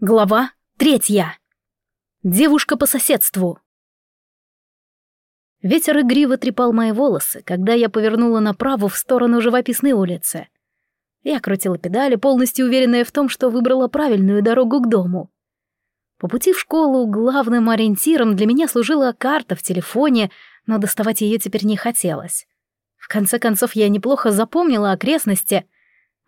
Глава третья. Девушка по соседству. Ветер игриво трепал мои волосы, когда я повернула направо в сторону живописной улицы. Я крутила педали, полностью уверенная в том, что выбрала правильную дорогу к дому. По пути в школу главным ориентиром для меня служила карта в телефоне, но доставать ее теперь не хотелось. В конце концов, я неплохо запомнила окрестности —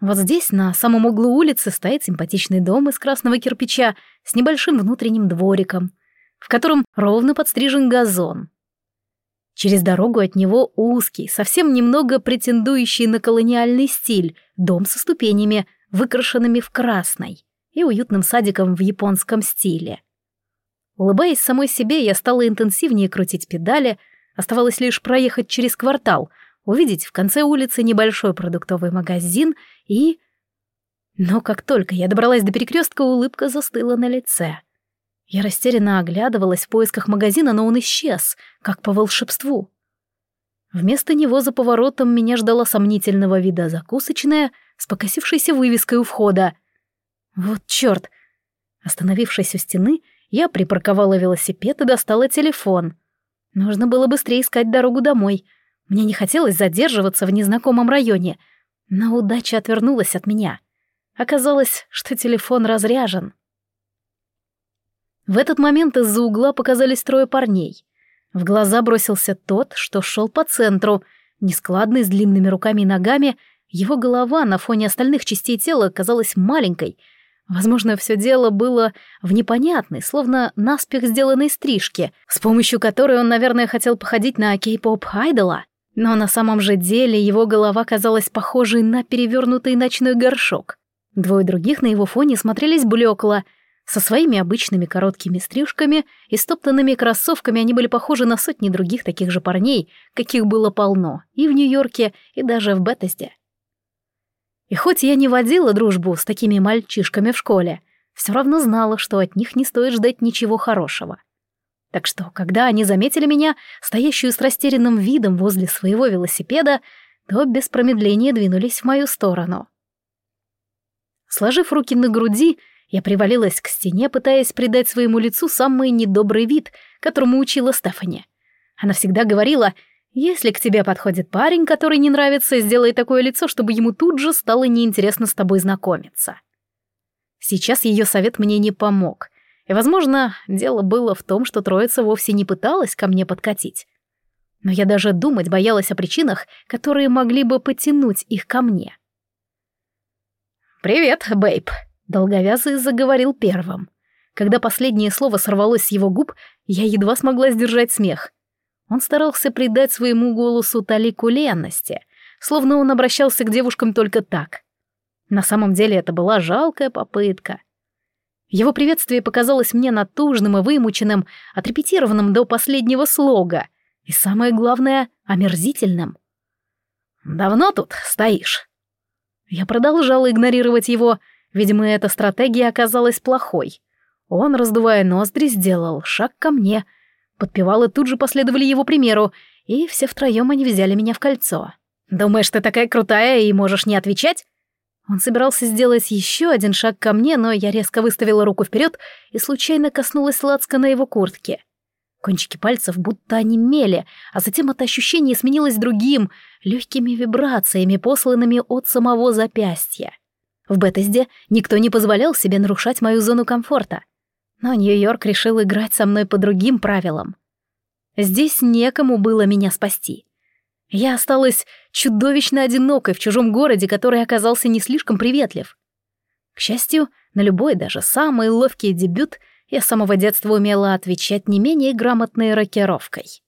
вот здесь, на самом углу улицы, стоит симпатичный дом из красного кирпича с небольшим внутренним двориком, в котором ровно подстрижен газон. Через дорогу от него узкий, совсем немного претендующий на колониальный стиль, дом со ступенями, выкрашенными в красный, и уютным садиком в японском стиле. Улыбаясь самой себе, я стала интенсивнее крутить педали, оставалось лишь проехать через квартал — увидеть в конце улицы небольшой продуктовый магазин и... Но как только я добралась до перекрестка, улыбка застыла на лице. Я растерянно оглядывалась в поисках магазина, но он исчез, как по волшебству. Вместо него за поворотом меня ждала сомнительного вида закусочная с покосившейся вывеской у входа. Вот чёрт! Остановившись у стены, я припарковала велосипед и достала телефон. Нужно было быстрее искать дорогу домой — мне не хотелось задерживаться в незнакомом районе, но удача отвернулась от меня. Оказалось, что телефон разряжен. В этот момент из-за угла показались трое парней. В глаза бросился тот, что шел по центру, нескладный, с длинными руками и ногами, его голова на фоне остальных частей тела казалась маленькой. Возможно, все дело было в непонятной, словно наспех сделанной стрижке, с помощью которой он, наверное, хотел походить на кей-поп-айдола. Но на самом же деле его голова казалась похожей на перевернутый ночной горшок. Двое других на его фоне смотрелись блекло. Со своими обычными короткими стрижками и стоптанными кроссовками они были похожи на сотни других таких же парней, каких было полно и в Нью-Йорке, и даже в Беттесде. И хоть я не водила дружбу с такими мальчишками в школе, все равно знала, что от них не стоит ждать ничего хорошего. Так что, когда они заметили меня, стоящую с растерянным видом возле своего велосипеда, то без промедления двинулись в мою сторону. Сложив руки на груди, я привалилась к стене, пытаясь придать своему лицу самый недобрый вид, которому учила Стефани. Она всегда говорила, «Если к тебе подходит парень, который не нравится, сделай такое лицо, чтобы ему тут же стало неинтересно с тобой знакомиться». Сейчас ее совет мне не помог — и, возможно, дело было в том, что троица вовсе не пыталась ко мне подкатить. Но я даже думать боялась о причинах, которые могли бы потянуть их ко мне. «Привет, бейб», — долговязый заговорил первым. Когда последнее слово сорвалось с его губ, я едва смогла сдержать смех. Он старался придать своему голосу талику ленности, словно он обращался к девушкам только так. На самом деле это была жалкая попытка — его приветствие показалось мне натужным и вымученным, отрепетированным до последнего слога. И самое главное — омерзительным. «Давно тут стоишь?» Я продолжала игнорировать его. Видимо, эта стратегия оказалась плохой. Он, раздувая ноздри, сделал шаг ко мне. Подпевалы тут же последовали его примеру, и все втроем они взяли меня в кольцо. «Думаешь, ты такая крутая и можешь не отвечать?» Он собирался сделать еще один шаг ко мне, но я резко выставила руку вперед и случайно коснулась лацка на его куртке. Кончики пальцев будто онемели, а затем это ощущение сменилось другим, легкими вибрациями, посланными от самого запястья. В Бетезде никто не позволял себе нарушать мою зону комфорта. Но Нью-Йорк решил играть со мной по другим правилам. Здесь некому было меня спасти. Я осталась чудовищно одинокой в чужом городе, который оказался не слишком приветлив. К счастью, на любой, даже самый ловкий дебют я с самого детства умела отвечать не менее грамотной рокировкой.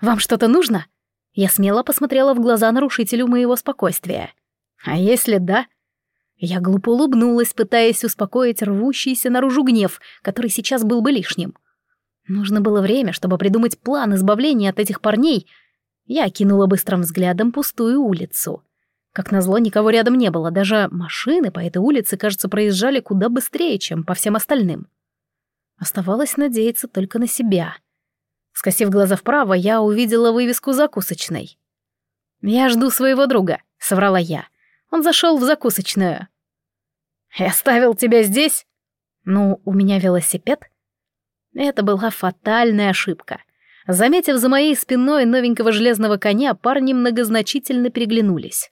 «Вам что-то нужно?» Я смело посмотрела в глаза нарушителю моего спокойствия. «А если да?» Я глупо улыбнулась, пытаясь успокоить рвущийся наружу гнев, который сейчас был бы лишним. Нужно было время, чтобы придумать план избавления от этих парней — я окинула быстрым взглядом пустую улицу. Как назло, никого рядом не было, даже машины по этой улице, кажется, проезжали куда быстрее, чем по всем остальным. Оставалось надеяться только на себя. Скосив глаза вправо, я увидела вывеску закусочной. «Я жду своего друга», — соврала я. Он зашел в закусочную. «Я оставил тебя здесь?» Ну, у меня велосипед. Это была фатальная ошибка. Заметив за моей спиной новенького железного коня, парни многозначительно переглянулись.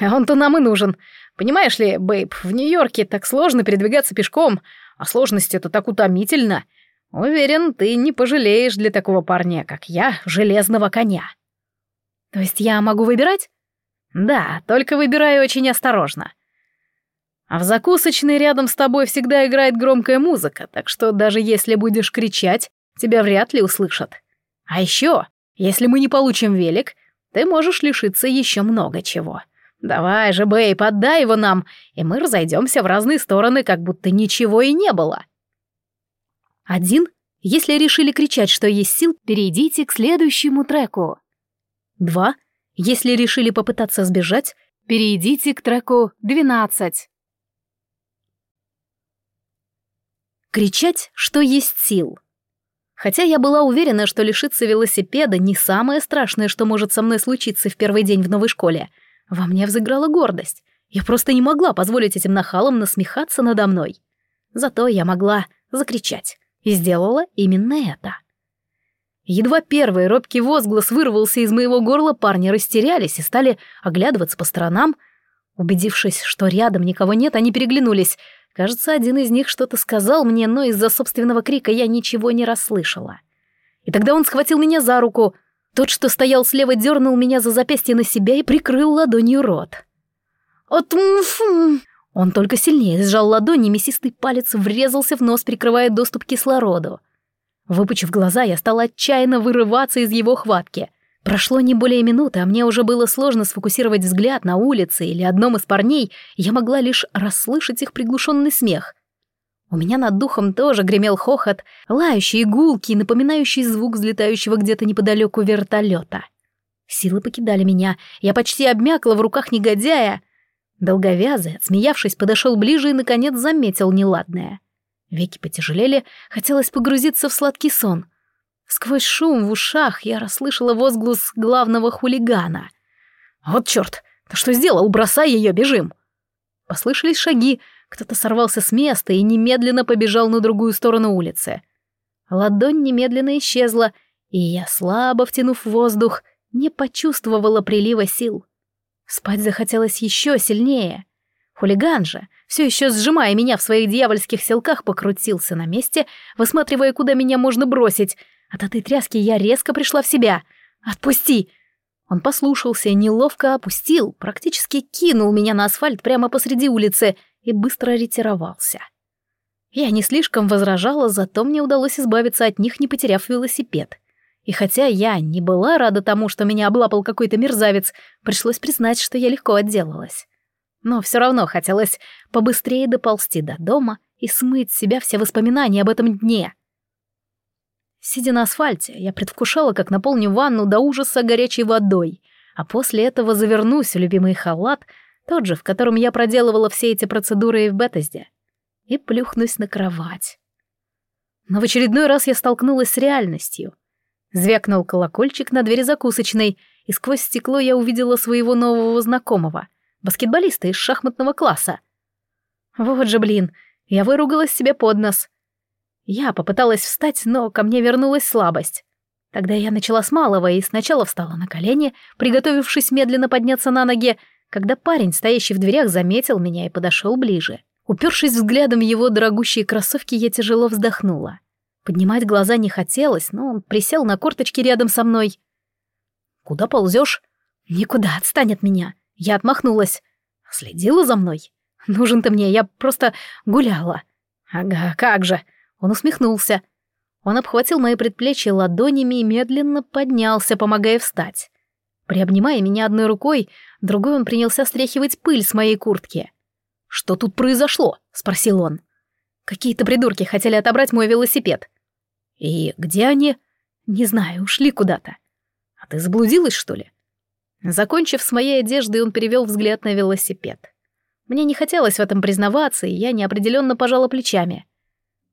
«А он-то нам и нужен. Понимаешь ли, Бэйб, в Нью-Йорке так сложно передвигаться пешком, а сложность это так утомительно. Уверен, ты не пожалеешь для такого парня, как я, железного коня». «То есть я могу выбирать?» «Да, только выбираю очень осторожно. А в закусочной рядом с тобой всегда играет громкая музыка, так что даже если будешь кричать, тебя вряд ли услышат. А еще, если мы не получим велик, ты можешь лишиться еще много чего. Давай же, Бэй, отдай его нам, и мы разойдемся в разные стороны, как будто ничего и не было. Один. Если решили кричать, что есть сил, перейдите к следующему треку. Два. Если решили попытаться сбежать, перейдите к треку 12. Кричать, что есть сил. Хотя я была уверена, что лишиться велосипеда не самое страшное, что может со мной случиться в первый день в новой школе. Во мне взыграла гордость. Я просто не могла позволить этим нахалам насмехаться надо мной. Зато я могла закричать. И сделала именно это. Едва первый робкий возглас вырвался из моего горла, парни растерялись и стали оглядываться по сторонам. Убедившись, что рядом никого нет, они переглянулись — Кажется, один из них что-то сказал мне, но из-за собственного крика я ничего не расслышала. И тогда он схватил меня за руку. Тот, что стоял слева, дернул меня за запястье на себя и прикрыл ладонью рот. «Отмфм!» Он только сильнее сжал ладони, мясистый палец врезался в нос, прикрывая доступ к кислороду. Выпучив глаза, я стала отчаянно вырываться из его хватки. Прошло не более минуты, а мне уже было сложно сфокусировать взгляд на улице или одном из парней, я могла лишь расслышать их приглушенный смех. У меня над духом тоже гремел хохот, лающий гулкий, напоминающий звук взлетающего где-то неподалеку вертолета. Силы покидали меня, я почти обмякла в руках негодяя. Долговязый, отсмеявшись, подошел ближе и, наконец, заметил неладное. Веки потяжелели, хотелось погрузиться в сладкий сон — Сквозь шум в ушах я расслышала возглас главного хулигана. «Вот черт! Ты что сделал? Бросай ее, бежим!» Послышались шаги, кто-то сорвался с места и немедленно побежал на другую сторону улицы. Ладонь немедленно исчезла, и я, слабо втянув воздух, не почувствовала прилива сил. Спать захотелось еще сильнее. Хулиган же, все еще сжимая меня в своих дьявольских селках, покрутился на месте, высматривая, куда меня можно бросить — от этой тряски я резко пришла в себя. «Отпусти!» Он послушался неловко опустил, практически кинул меня на асфальт прямо посреди улицы и быстро ретировался. Я не слишком возражала, зато мне удалось избавиться от них, не потеряв велосипед. И хотя я не была рада тому, что меня облапал какой-то мерзавец, пришлось признать, что я легко отделалась. Но все равно хотелось побыстрее доползти до дома и смыть с себя все воспоминания об этом дне — Сидя на асфальте, я предвкушала, как наполню ванну до ужаса горячей водой, а после этого завернусь в любимый халат, тот же, в котором я проделывала все эти процедуры и в Бетезде, и плюхнусь на кровать. Но в очередной раз я столкнулась с реальностью. Звякнул колокольчик на двери закусочной, и сквозь стекло я увидела своего нового знакомого, баскетболиста из шахматного класса. Вот же, блин, я выругалась себе под нос — я попыталась встать, но ко мне вернулась слабость. Тогда я начала с малого и сначала встала на колени, приготовившись медленно подняться на ноги, когда парень, стоящий в дверях, заметил меня и подошел ближе. Упершись взглядом в его дорогущие кроссовки, я тяжело вздохнула. Поднимать глаза не хотелось, но он присел на корточки рядом со мной. «Куда ползешь?» «Никуда, отстань от меня». Я отмахнулась. «Следила за мной?» «Нужен ты мне, я просто гуляла». «Ага, как же!» Он усмехнулся. Он обхватил мои предплечья ладонями и медленно поднялся, помогая встать. Приобнимая меня одной рукой, другой он принялся стряхивать пыль с моей куртки. «Что тут произошло?» — спросил он. «Какие-то придурки хотели отобрать мой велосипед». «И где они?» «Не знаю, ушли куда-то». «А ты заблудилась, что ли?» Закончив с моей одеждой, он перевел взгляд на велосипед. Мне не хотелось в этом признаваться, и я неопределенно пожала плечами.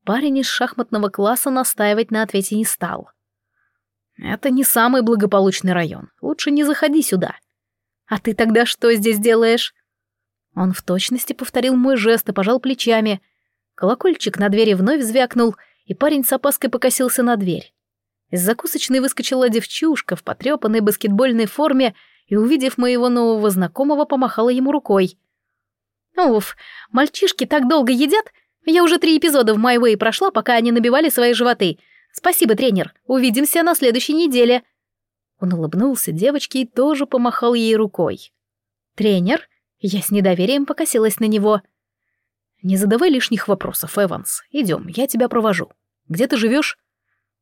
Парень из шахматного класса настаивать на ответе не стал. «Это не самый благополучный район. Лучше не заходи сюда». «А ты тогда что здесь делаешь?» Он в точности повторил мой жест и пожал плечами. Колокольчик на двери вновь звякнул, и парень с опаской покосился на дверь. Из закусочной выскочила девчушка в потрепанной баскетбольной форме и, увидев моего нового знакомого, помахала ему рукой. «Уф, мальчишки так долго едят? Я уже три эпизода в My прошла, пока они набивали свои животы. Спасибо, тренер. Увидимся на следующей неделе». Он улыбнулся девочке и тоже помахал ей рукой. «Тренер?» Я с недоверием покосилась на него. «Не задавай лишних вопросов, Эванс. Идем, я тебя провожу. Где ты живешь?»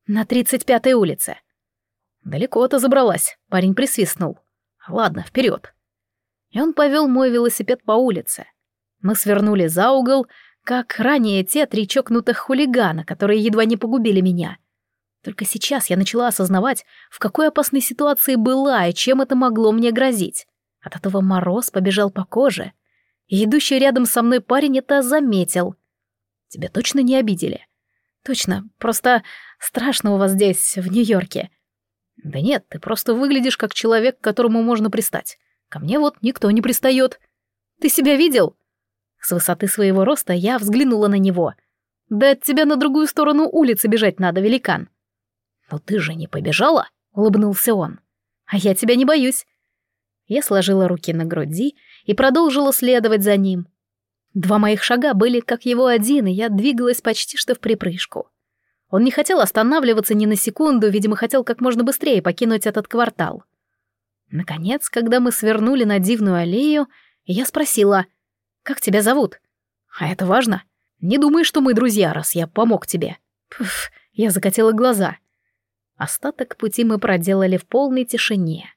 «На тридцать пятой улице». «Далеко ты забралась», — парень присвистнул. «Ладно, вперед. И он повел мой велосипед по улице. Мы свернули за угол, как ранее те три чокнутых хулигана, которые едва не погубили меня. Только сейчас я начала осознавать, в какой опасной ситуации была и чем это могло мне грозить. От этого мороз побежал по коже. И идущий рядом со мной парень это заметил. «Тебя точно не обидели?» «Точно, просто страшно у вас здесь, в Нью-Йорке». «Да нет, ты просто выглядишь как человек, к которому можно пристать. Ко мне вот никто не пристает. Ты себя видел?» С высоты своего роста я взглянула на него. «Да от тебя на другую сторону улицы бежать надо, великан». «Но ты же не побежала?» — улыбнулся он. «А я тебя не боюсь». Я сложила руки на груди и продолжила следовать за ним. Два моих шага были как его один, и я двигалась почти что в припрыжку. Он не хотел останавливаться ни на секунду, видимо, хотел как можно быстрее покинуть этот квартал. Наконец, когда мы свернули на дивную аллею, я спросила — как тебя зовут? А это важно. Не думай, что мы друзья, раз я помог тебе. Пф, я закатила глаза. Остаток пути мы проделали в полной тишине.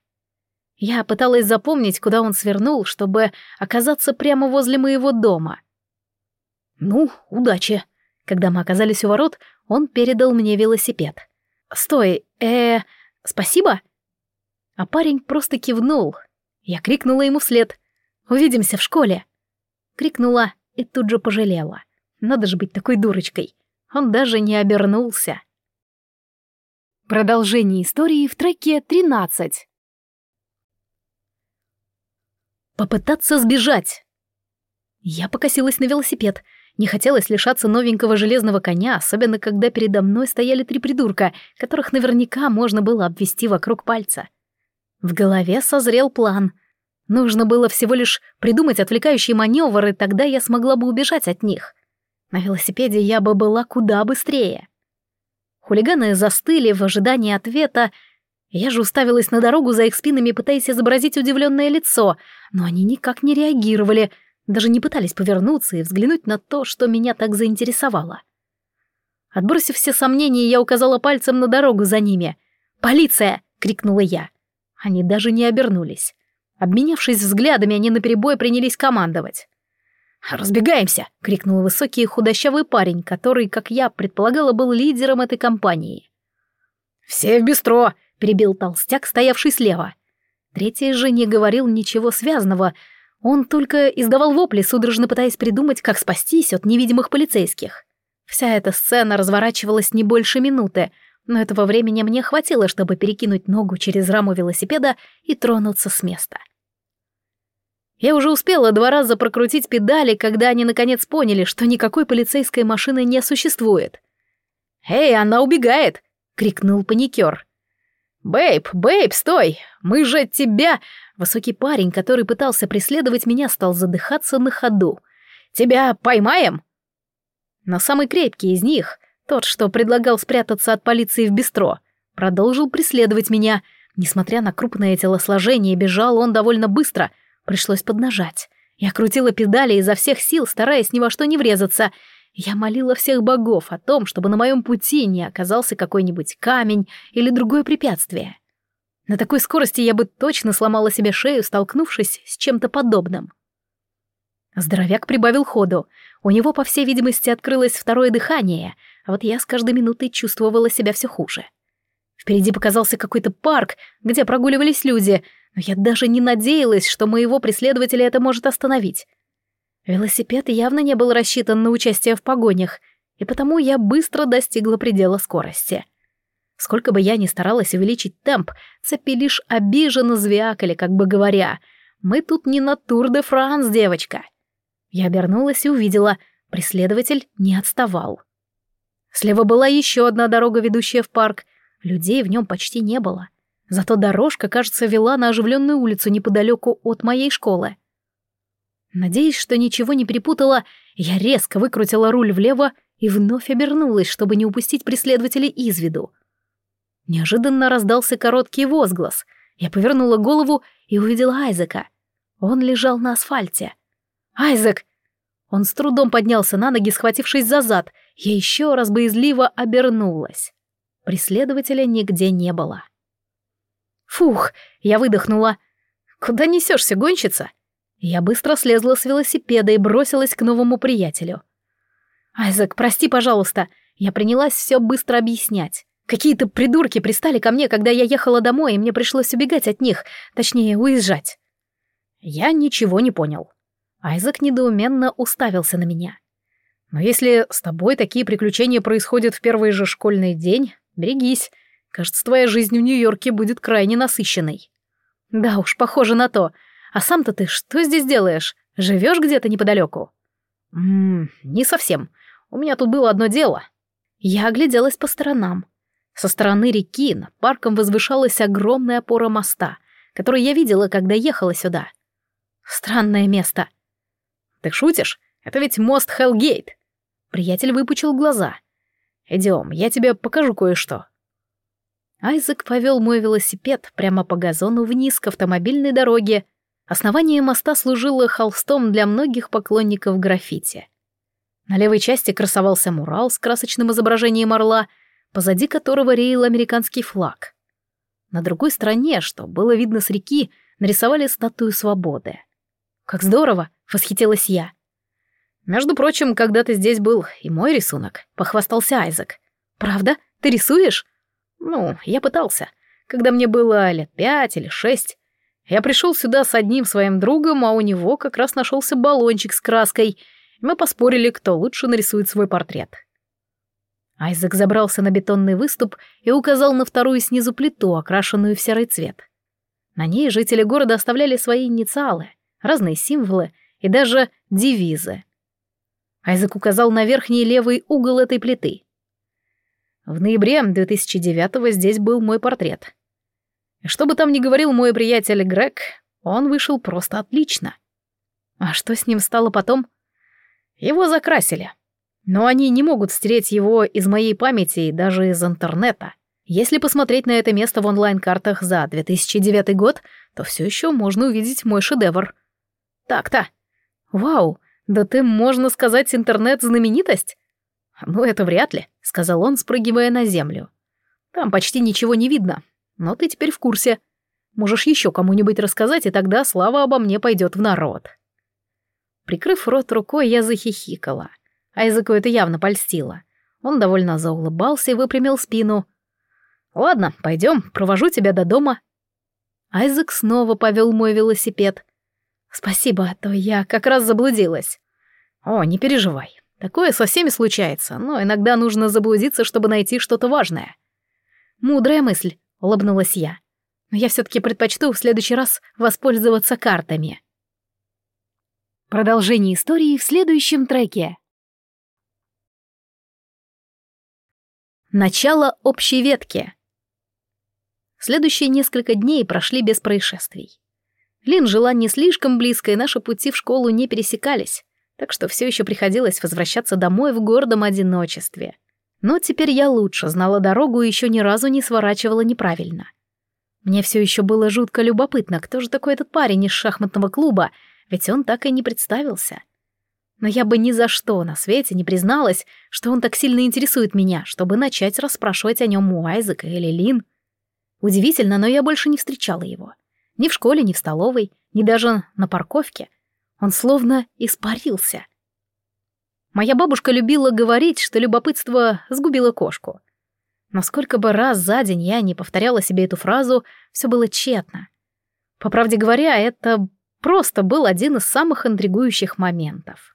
Я пыталась запомнить, куда он свернул, чтобы оказаться прямо возле моего дома. Ну, удачи. Когда мы оказались у ворот, он передал мне велосипед. Стой, э, спасибо? А парень просто кивнул. Я крикнула ему вслед. Увидимся в школе. Крикнула и тут же пожалела. Надо же быть такой дурочкой. Он даже не обернулся. Продолжение истории в треке 13. Попытаться сбежать. Я покосилась на велосипед. Не хотелось лишаться новенького железного коня, особенно когда передо мной стояли три придурка, которых наверняка можно было обвести вокруг пальца. В голове созрел план — Нужно было всего лишь придумать отвлекающие маневры, тогда я смогла бы убежать от них. На велосипеде я бы была куда быстрее. Хулиганы застыли в ожидании ответа. Я же уставилась на дорогу за их спинами, пытаясь изобразить удивленное лицо, но они никак не реагировали, даже не пытались повернуться и взглянуть на то, что меня так заинтересовало. Отбросив все сомнения, я указала пальцем на дорогу за ними. «Полиция!» — крикнула я. Они даже не обернулись. Обменявшись взглядами, они наперебой принялись командовать. «Разбегаемся!» — крикнул высокий худощавый парень, который, как я предполагала, был лидером этой компании. «Все в бистро!» — перебил толстяк, стоявший слева. Третий же не говорил ничего связанного, он только издавал вопли, судорожно пытаясь придумать, как спастись от невидимых полицейских. Вся эта сцена разворачивалась не больше минуты, но этого времени мне хватило, чтобы перекинуть ногу через раму велосипеда и тронуться с места. Я уже успела два раза прокрутить педали, когда они наконец поняли, что никакой полицейской машины не существует. «Эй, она убегает!» — крикнул паникер. «Бэйб, бэйб, стой! Мы же тебя...» Высокий парень, который пытался преследовать меня, стал задыхаться на ходу. «Тебя поймаем?» Но самый крепкий из них, тот, что предлагал спрятаться от полиции в бистро, продолжил преследовать меня. Несмотря на крупное телосложение, бежал он довольно быстро, пришлось поднажать. Я крутила педали изо всех сил, стараясь ни во что не врезаться. Я молила всех богов о том, чтобы на моем пути не оказался какой-нибудь камень или другое препятствие. На такой скорости я бы точно сломала себе шею, столкнувшись с чем-то подобным. Здоровяк прибавил ходу. У него, по всей видимости, открылось второе дыхание, а вот я с каждой минутой чувствовала себя все хуже. Впереди показался какой-то парк, где прогуливались люди, но я даже не надеялась, что моего преследователя это может остановить. Велосипед явно не был рассчитан на участие в погонях, и потому я быстро достигла предела скорости. Сколько бы я ни старалась увеличить темп, цепи лишь обиженно звякали, как бы говоря, «Мы тут не на Тур-де-Франс, девочка». Я обернулась и увидела, Преследователь не отставал. Слева была еще одна дорога, ведущая в парк. Людей в нем почти не было. Зато дорожка, кажется, вела на оживленную улицу неподалеку от моей школы. Надеясь, что ничего не перепутала, я резко выкрутила руль влево и вновь обернулась, чтобы не упустить преследователей из виду. Неожиданно раздался короткий возглас. Я повернула голову и увидела Айзека. Он лежал на асфальте. «Айзек!» Он с трудом поднялся на ноги, схватившись за зад. Я еще раз боязливо обернулась. Преследователя нигде не было. «Фух!» — я выдохнула. «Куда несешься, гонщица?» Я быстро слезла с велосипеда и бросилась к новому приятелю. «Айзек, прости, пожалуйста!» Я принялась все быстро объяснять. Какие-то придурки пристали ко мне, когда я ехала домой, и мне пришлось убегать от них, точнее, уезжать. Я ничего не понял. Айзек недоуменно уставился на меня. Но если с тобой такие приключения происходят в первый же школьный день, берегись. Кажется, твоя жизнь в Нью-Йорке будет крайне насыщенной. Да уж, похоже на то. А сам-то ты что здесь делаешь? Живешь где-то неподалеку? Ммм, не совсем. У меня тут было одно дело. Я огляделась по сторонам. Со стороны реки над парком возвышалась огромная опора моста, которую я видела, когда ехала сюда. Странное место. Ты шутишь? Это ведь мост Хелгейт. Приятель выпучил глаза. Идем, я тебе покажу кое-что. Айзек повел мой велосипед прямо по газону вниз к автомобильной дороге. Основание моста служило холстом для многих поклонников граффити. На левой части красовался мурал с красочным изображением орла, позади которого реял американский флаг. На другой стороне, что было видно с реки, нарисовали статую свободы. «Как здорово!» — восхитилась я. «Между прочим, когда-то здесь был и мой рисунок», — похвастался Айзек. «Правда? Ты рисуешь?» «Ну, я пытался. Когда мне было лет пять или шесть. Я пришел сюда с одним своим другом, а у него как раз нашелся баллончик с краской. Мы поспорили, кто лучше нарисует свой портрет». Айзек забрался на бетонный выступ и указал на вторую снизу плиту, окрашенную в серый цвет. На ней жители города оставляли свои инициалы — разные символы и даже девизы. Айзек указал на верхний левый угол этой плиты. В ноябре 2009-го здесь был мой портрет. Что бы там ни говорил мой приятель Грег, он вышел просто отлично. А что с ним стало потом? Его закрасили. Но они не могут стереть его из моей памяти и даже из интернета. Если посмотреть на это место в онлайн-картах за 2009 год, то все еще можно увидеть мой шедевр. Так-то. Вау, да ты, можно сказать, интернет-знаменитость? Ну, это вряд ли, сказал он, спрыгивая на землю. Там почти ничего не видно, но ты теперь в курсе. Можешь еще кому-нибудь рассказать, и тогда слава обо мне пойдет в народ. Прикрыв рот рукой, я захихикала. А языку это явно польстило. Он довольно заулыбался и выпрямил спину. «Ладно, пойдем, провожу тебя до дома». Айзек снова повел мой велосипед. «Спасибо, а то я как раз заблудилась». «О, не переживай. Такое со всеми случается, но иногда нужно заблудиться, чтобы найти что-то важное». «Мудрая мысль», — улыбнулась я. «Но я все-таки предпочту в следующий раз воспользоваться картами». Продолжение истории в следующем треке. Начало общей ветки. Следующие несколько дней прошли без происшествий. Лин жила не слишком близко, и наши пути в школу не пересекались, так что все еще приходилось возвращаться домой в гордом одиночестве. Но теперь я лучше знала дорогу и еще ни разу не сворачивала неправильно. Мне все еще было жутко любопытно, кто же такой этот парень из шахматного клуба, ведь он так и не представился. Но я бы ни за что на свете не призналась, что он так сильно интересует меня, чтобы начать расспрашивать о нем у Айзека или Лин. Удивительно, но я больше не встречала его. Ни в школе, ни в столовой, ни даже на парковке. Он словно испарился. Моя бабушка любила говорить, что любопытство сгубило кошку. Но сколько бы раз за день я не повторяла себе эту фразу, все было тщетно. По правде говоря, это просто был один из самых интригующих моментов.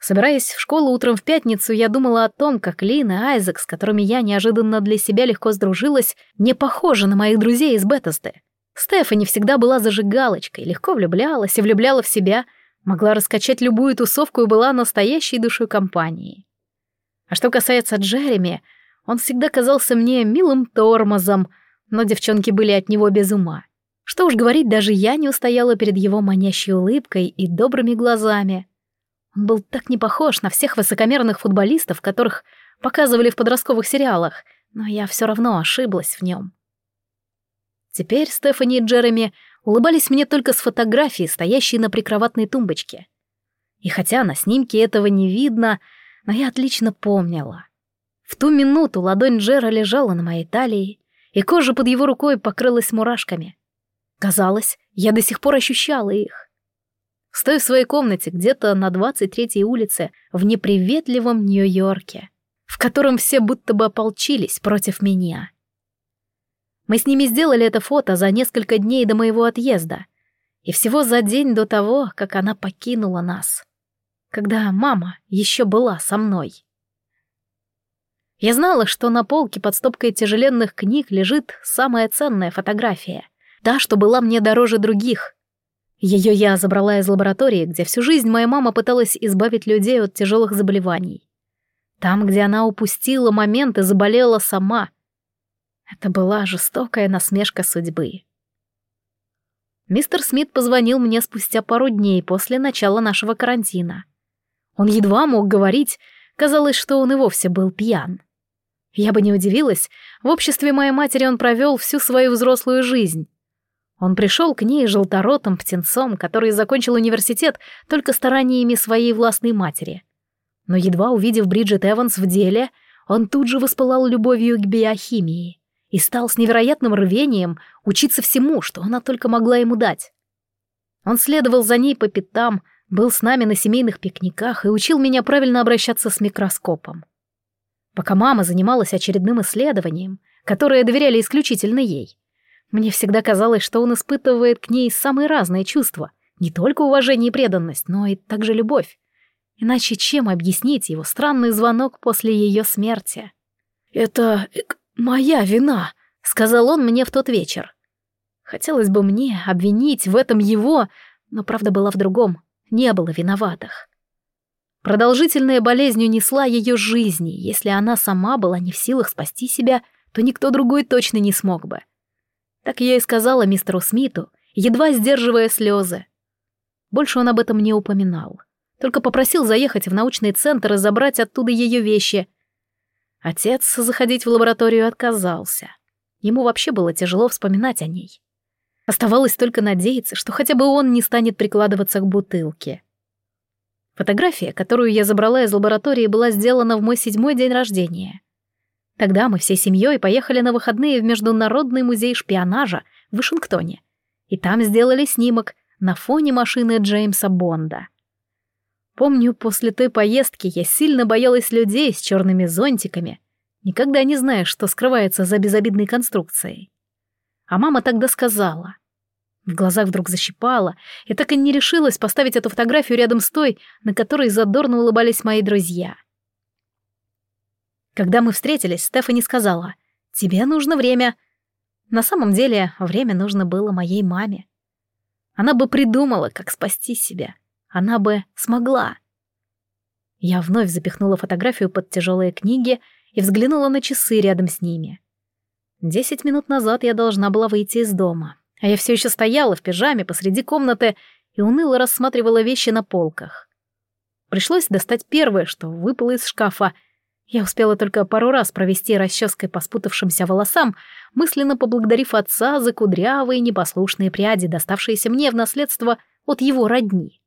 Собираясь в школу утром в пятницу, я думала о том, как Лин и Айзек, с которыми я неожиданно для себя легко сдружилась, не похожи на моих друзей из Беттесды. Стефани всегда была зажигалочкой, легко влюблялась и влюбляла в себя, Могла раскачать любую тусовку и была настоящей душой компании. А что касается Джереми, он всегда казался мне милым тормозом, но девчонки были от него без ума. Что уж говорить, даже я не устояла перед его манящей улыбкой и добрыми глазами. Он был так не похож на всех высокомерных футболистов, которых показывали в подростковых сериалах, но я все равно ошиблась в нем. Теперь Стефани и Джереми улыбались мне только с фотографии, стоящей на прикроватной тумбочке. И хотя на снимке этого не видно, но я отлично помнила. В ту минуту ладонь Джера лежала на моей талии, и кожа под его рукой покрылась мурашками. Казалось, я до сих пор ощущала их. Стоя в своей комнате где-то на 23-й улице в неприветливом Нью-Йорке, в котором все будто бы ополчились против меня. Мы с ними сделали это фото за несколько дней до моего отъезда, и всего за день до того, как она покинула нас, когда мама еще была со мной. Я знала, что на полке под стопкой тяжеленных книг лежит самая ценная фотография, та, что была мне дороже других — ее я забрала из лаборатории, где всю жизнь моя мама пыталась избавить людей от тяжелых заболеваний. Там, где она упустила момент и заболела сама. Это была жестокая насмешка судьбы. Мистер Смит позвонил мне спустя пару дней после начала нашего карантина. Он едва мог говорить, казалось, что он и вовсе был пьян. Я бы не удивилась, в обществе моей матери он провел всю свою взрослую жизнь, он пришел к ней желторотым птенцом, который закончил университет только стараниями своей властной матери. Но едва увидев Бриджит Эванс в деле, он тут же воспылал любовью к биохимии и стал с невероятным рвением учиться всему, что она только могла ему дать. Он следовал за ней по пятам, был с нами на семейных пикниках и учил меня правильно обращаться с микроскопом. Пока мама занималась очередным исследованием, которое доверяли исключительно ей, мне всегда казалось, что он испытывает к ней самые разные чувства. Не только уважение и преданность, но и также любовь. Иначе чем объяснить его странный звонок после ее смерти? «Это моя вина», — сказал он мне в тот вечер. Хотелось бы мне обвинить в этом его, но правда была в другом. Не было виноватых. Продолжительная болезнь унесла ее жизни. Если она сама была не в силах спасти себя, то никто другой точно не смог бы. Так я и сказала мистеру Смиту, едва сдерживая слезы. Больше он об этом не упоминал. Только попросил заехать в научный центр и забрать оттуда ее вещи. Отец заходить в лабораторию отказался. Ему вообще было тяжело вспоминать о ней. Оставалось только надеяться, что хотя бы он не станет прикладываться к бутылке. Фотография, которую я забрала из лаборатории, была сделана в мой седьмой день рождения. Тогда мы всей семьей поехали на выходные в Международный музей шпионажа в Вашингтоне. И там сделали снимок на фоне машины Джеймса Бонда. Помню, после той поездки я сильно боялась людей с черными зонтиками, никогда не зная, что скрывается за безобидной конструкцией. А мама тогда сказала. В глазах вдруг защипала, и так и не решилась поставить эту фотографию рядом с той, на которой задорно улыбались мои друзья — когда мы встретились, Стефани сказала, «Тебе нужно время». На самом деле, время нужно было моей маме. Она бы придумала, как спасти себя. Она бы смогла. Я вновь запихнула фотографию под тяжелые книги и взглянула на часы рядом с ними. Десять минут назад я должна была выйти из дома, а я все еще стояла в пижаме посреди комнаты и уныло рассматривала вещи на полках. Пришлось достать первое, что выпало из шкафа — я успела только пару раз провести расческой по спутавшимся волосам, мысленно поблагодарив отца за кудрявые непослушные пряди, доставшиеся мне в наследство от его родни.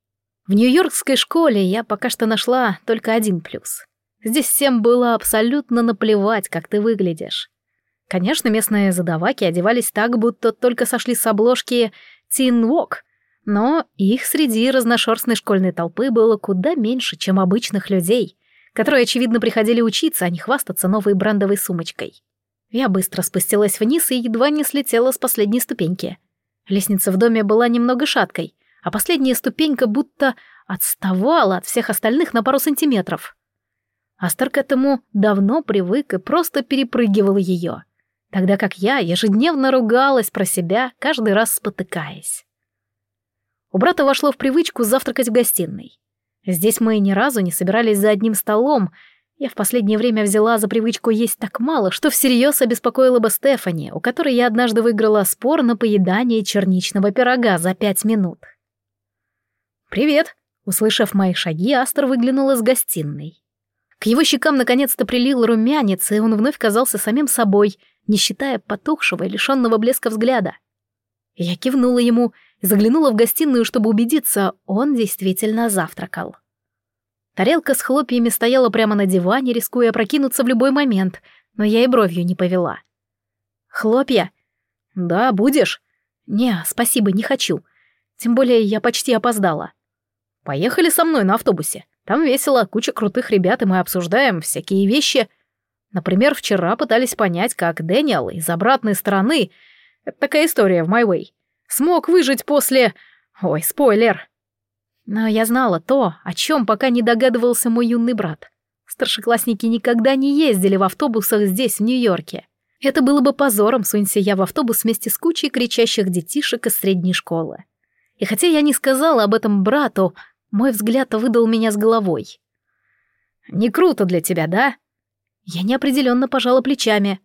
В нью-йоркской школе я пока что нашла только один плюс. Здесь всем было абсолютно наплевать, как ты выглядишь. Конечно, местные задаваки одевались так, будто только сошли с обложки Teen Walk, но их среди разношерстной школьной толпы было куда меньше, чем обычных людей — которые, очевидно, приходили учиться, а не хвастаться новой брендовой сумочкой. Я быстро спустилась вниз и едва не слетела с последней ступеньки. Лестница в доме была немного шаткой, а последняя ступенька будто отставала от всех остальных на пару сантиметров. Астер к этому давно привык и просто перепрыгивал ее, тогда как я ежедневно ругалась про себя, каждый раз спотыкаясь. У брата вошло в привычку завтракать в гостиной. Здесь мы ни разу не собирались за одним столом. Я в последнее время взяла за привычку есть так мало, что всерьез обеспокоила бы Стефани, у которой я однажды выиграла спор на поедание черничного пирога за пять минут. «Привет!» Услышав мои шаги, Астер выглянул из гостиной. К его щекам наконец-то прилил румянец, и он вновь казался самим собой, не считая потухшего и лишенного блеска взгляда. Я кивнула ему и заглянула в гостиную, чтобы убедиться, он действительно завтракал. Тарелка с хлопьями стояла прямо на диване, рискуя опрокинуться в любой момент, но я и бровью не повела. «Хлопья?» «Да, будешь?» «Не, спасибо, не хочу. Тем более я почти опоздала». Поехали со мной на автобусе. Там весело, куча крутых ребят, и мы обсуждаем всякие вещи. Например, вчера пытались понять, как Дэниел из обратной стороны... Это такая история в Way. Смог выжить после... Ой, спойлер. Но я знала то, о чем пока не догадывался мой юный брат. Старшеклассники никогда не ездили в автобусах здесь, в Нью-Йорке. Это было бы позором, сунься я в автобус вместе с кучей кричащих детишек из средней школы. И хотя я не сказала об этом брату, мой взгляд выдал меня с головой. «Не круто для тебя, да?» Я неопределенно пожала плечами.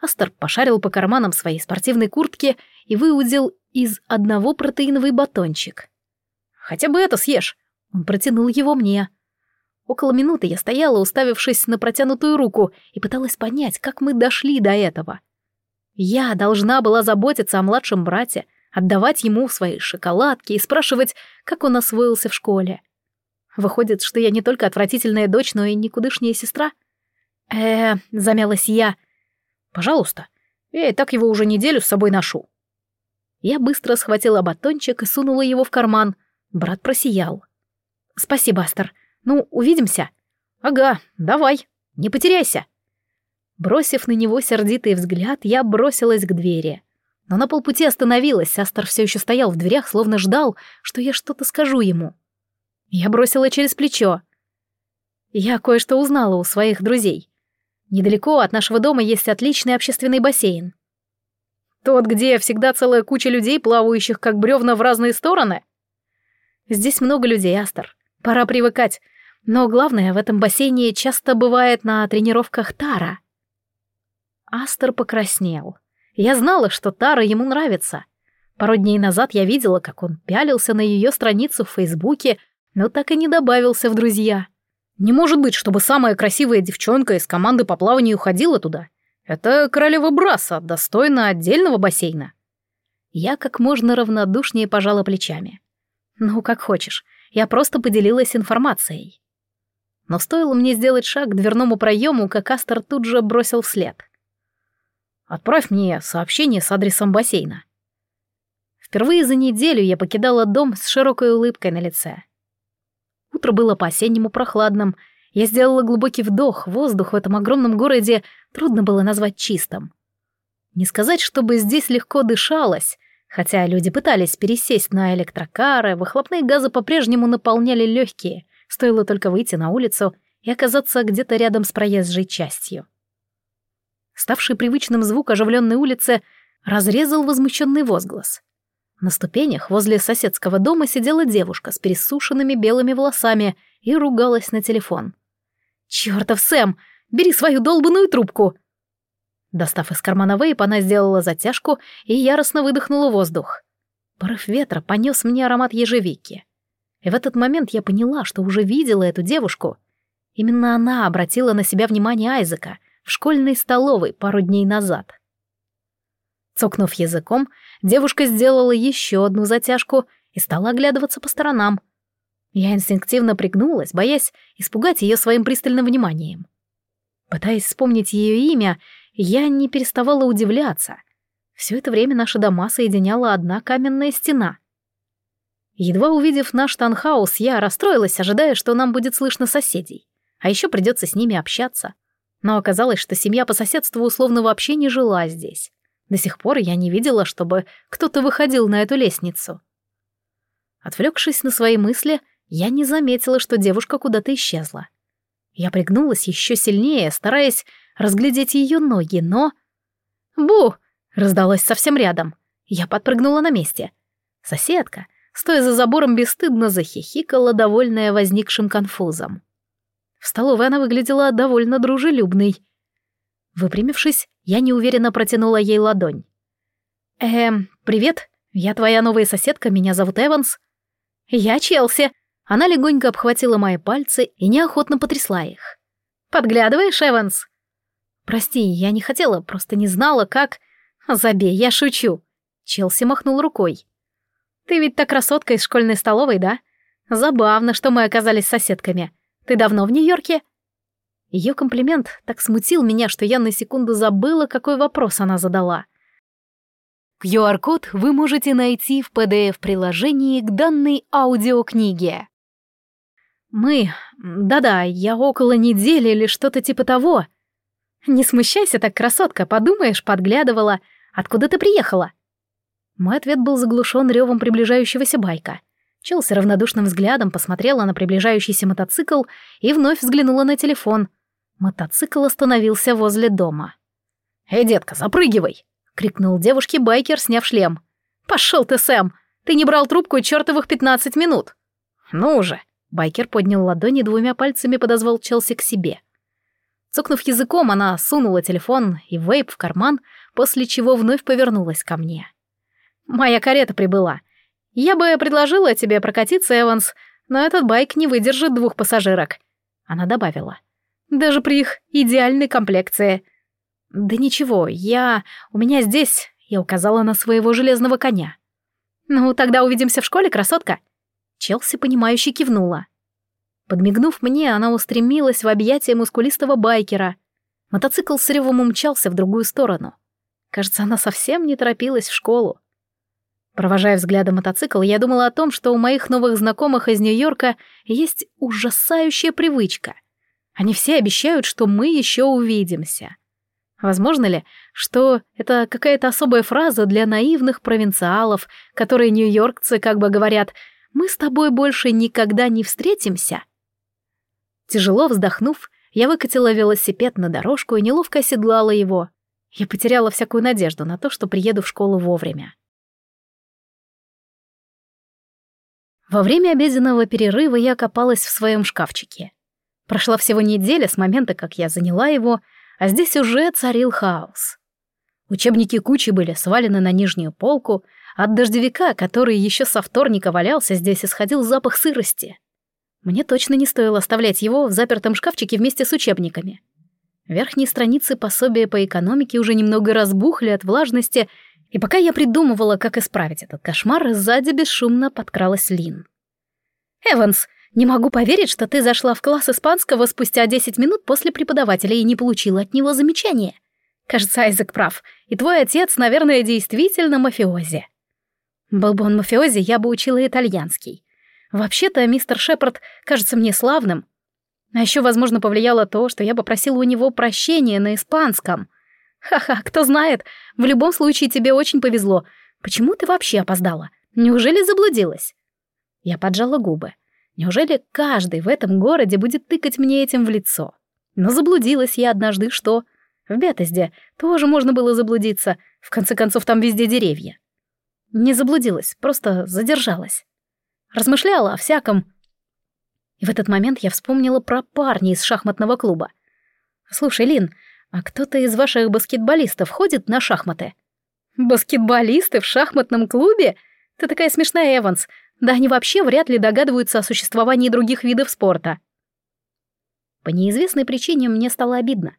Астер пошарил по карманам своей спортивной куртки и выудил из одного протеиновый батончик. «Хотя бы это съешь!» Он протянул его мне. Около минуты я стояла, уставившись на протянутую руку, и пыталась понять, как мы дошли до этого. Я должна была заботиться о младшем брате, отдавать ему свои шоколадки и спрашивать, как он освоился в школе. Выходит, что я не только отвратительная дочь, но и никудышняя сестра. э замялась я. «Пожалуйста, я и так его уже неделю с собой ношу». Я быстро схватила батончик и сунула его в карман. Брат просиял. «Спасибо, Астер. Ну, увидимся?» «Ага, давай, не потеряйся». Бросив на него сердитый взгляд, я бросилась к двери но на полпути остановилась, Астер все еще стоял в дверях, словно ждал, что я что-то скажу ему. Я бросила через плечо. Я кое-что узнала у своих друзей. Недалеко от нашего дома есть отличный общественный бассейн. Тот, где всегда целая куча людей, плавающих как бревна в разные стороны? Здесь много людей, Астер. Пора привыкать. Но главное, в этом бассейне часто бывает на тренировках Тара. Астер покраснел. Я знала, что Тара ему нравится. Пару дней назад я видела, как он пялился на ее страницу в Фейсбуке, но так и не добавился в друзья. Не может быть, чтобы самая красивая девчонка из команды по плаванию ходила туда. Это королева Браса, достойна отдельного бассейна. Я как можно равнодушнее пожала плечами. Ну, как хочешь, я просто поделилась информацией. Но стоило мне сделать шаг к дверному проему, как Астер тут же бросил вслед. Отправь мне сообщение с адресом бассейна. Впервые за неделю я покидала дом с широкой улыбкой на лице. Утро было по-осеннему прохладным. Я сделала глубокий вдох, воздух в этом огромном городе трудно было назвать чистым. Не сказать, чтобы здесь легко дышалось, хотя люди пытались пересесть на электрокары, выхлопные газы по-прежнему наполняли легкие, стоило только выйти на улицу и оказаться где-то рядом с проезжей частью ставший привычным звук оживленной улицы, разрезал возмущенный возглас. На ступенях возле соседского дома сидела девушка с пересушенными белыми волосами и ругалась на телефон. «Чёртов Сэм! Бери свою долбанную трубку!» Достав из кармана вейп, она сделала затяжку и яростно выдохнула воздух. Порыв ветра понес мне аромат ежевики. И в этот момент я поняла, что уже видела эту девушку. Именно она обратила на себя внимание Айзека, в школьной столовой пару дней назад. Цокнув языком, девушка сделала еще одну затяжку и стала оглядываться по сторонам. Я инстинктивно пригнулась, боясь испугать ее своим пристальным вниманием. Пытаясь вспомнить ее имя, я не переставала удивляться. Все это время наши дома соединяла одна каменная стена. Едва увидев наш танхаус, я расстроилась, ожидая, что нам будет слышно соседей. А еще придется с ними общаться. Но оказалось, что семья по соседству условно вообще не жила здесь. До сих пор я не видела, чтобы кто-то выходил на эту лестницу. Отвлекшись на свои мысли, я не заметила, что девушка куда-то исчезла. Я пригнулась еще сильнее, стараясь разглядеть ее ноги, но... «Бу!» — раздалось совсем рядом. Я подпрыгнула на месте. Соседка, стоя за забором бесстыдно захихикала, довольная возникшим конфузом. В столовой она выглядела довольно дружелюбной. Выпрямившись, я неуверенно протянула ей ладонь. «Эм, привет, я твоя новая соседка, меня зовут Эванс». «Я Челси». Она легонько обхватила мои пальцы и неохотно потрясла их. «Подглядываешь, Эванс?» «Прости, я не хотела, просто не знала, как...» «Забей, я шучу». Челси махнул рукой. «Ты ведь та красотка из школьной столовой, да? Забавно, что мы оказались соседками. Ты давно в Нью-Йорке?» Ее комплимент так смутил меня, что я на секунду забыла, какой вопрос она задала. QR-код вы можете найти в PDF-приложении к данной аудиокниге. Мы... Да-да, я около недели или что-то типа того. Не смущайся так, красотка, подумаешь, подглядывала. Откуда ты приехала? Мой ответ был заглушен ревом приближающегося байка. Челси равнодушным взглядом посмотрела на приближающийся мотоцикл и вновь взглянула на телефон. Мотоцикл остановился возле дома. «Эй, детка, запрыгивай!» — крикнул девушке байкер, сняв шлем. «Пошел ты, Сэм! Ты не брал трубку чертовых пятнадцать минут!» «Ну же!» — байкер поднял ладони двумя пальцами подозвал Челси к себе. Цокнув языком, она сунула телефон и вейп в карман, после чего вновь повернулась ко мне. «Моя карета прибыла. Я бы предложила тебе прокатиться, Эванс, но этот байк не выдержит двух пассажирок». Она добавила. «Даже при их идеальной комплекции». «Да ничего, я... У меня здесь...» Я указала на своего железного коня. «Ну, тогда увидимся в школе, красотка?» Челси, понимающе кивнула. Подмигнув мне, она устремилась в объятия мускулистого байкера. Мотоцикл с ревом умчался в другую сторону. Кажется, она совсем не торопилась в школу. Провожая взглядом мотоцикл, я думала о том, что у моих новых знакомых из Нью-Йорка есть ужасающая привычка. Они все обещают, что мы еще увидимся. Возможно ли, что это какая-то особая фраза для наивных провинциалов, которые нью-йоркцы как бы говорят «мы с тобой больше никогда не встретимся»? Тяжело вздохнув, я выкатила велосипед на дорожку и неловко оседлала его. Я потеряла всякую надежду на то, что приеду в школу вовремя. Во время обеденного перерыва я копалась в своем шкафчике. Прошла всего неделя с момента, как я заняла его, а здесь уже царил хаос. Учебники кучи были свалены на нижнюю полку, от дождевика, который еще со вторника валялся, здесь исходил запах сырости. Мне точно не стоило оставлять его в запертом шкафчике вместе с учебниками. Верхние страницы пособия по экономике уже немного разбухли от влажности, и пока я придумывала, как исправить этот кошмар, сзади бесшумно подкралась Лин. «Эванс, не могу поверить, что ты зашла в класс испанского спустя 10 минут после преподавателя и не получила от него замечания. Кажется, Айзек прав, и твой отец, наверное, действительно мафиози». Был бы он мафиози, я бы учила итальянский. Вообще-то мистер Шепард кажется мне славным. А еще, возможно, повлияло то, что я попросила у него прощения на испанском. Ха-ха, кто знает, в любом случае тебе очень повезло. Почему ты вообще опоздала? Неужели заблудилась? Я поджала губы. Неужели каждый в этом городе будет тыкать мне этим в лицо? Но заблудилась я однажды, что? В Бетезде тоже можно было заблудиться. В конце концов, там везде деревья. Не заблудилась, просто задержалась размышляла о всяком. И в этот момент я вспомнила про парня из шахматного клуба. «Слушай, Лин, а кто-то из ваших баскетболистов ходит на шахматы?» «Баскетболисты в шахматном клубе? Ты такая смешная, Эванс. Да они вообще вряд ли догадываются о существовании других видов спорта». По неизвестной причине мне стало обидно.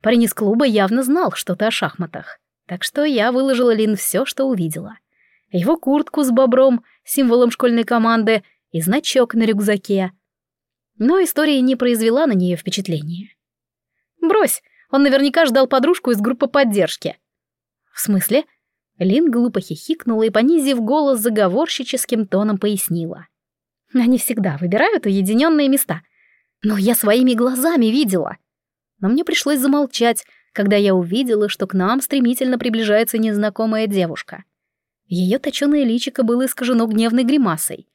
Парень из клуба явно знал что-то о шахматах. Так что я выложила Лин все, что увидела его куртку с бобром, символом школьной команды, и значок на рюкзаке. Но история не произвела на нее впечатления. «Брось, он наверняка ждал подружку из группы поддержки». «В смысле?» Лин глупо хихикнула и, понизив голос, заговорщическим тоном пояснила. «Они всегда выбирают уединенные места. Но я своими глазами видела». Но мне пришлось замолчать, когда я увидела, что к нам стремительно приближается незнакомая девушка. Ее точёное личико было искажено гневной гримасой.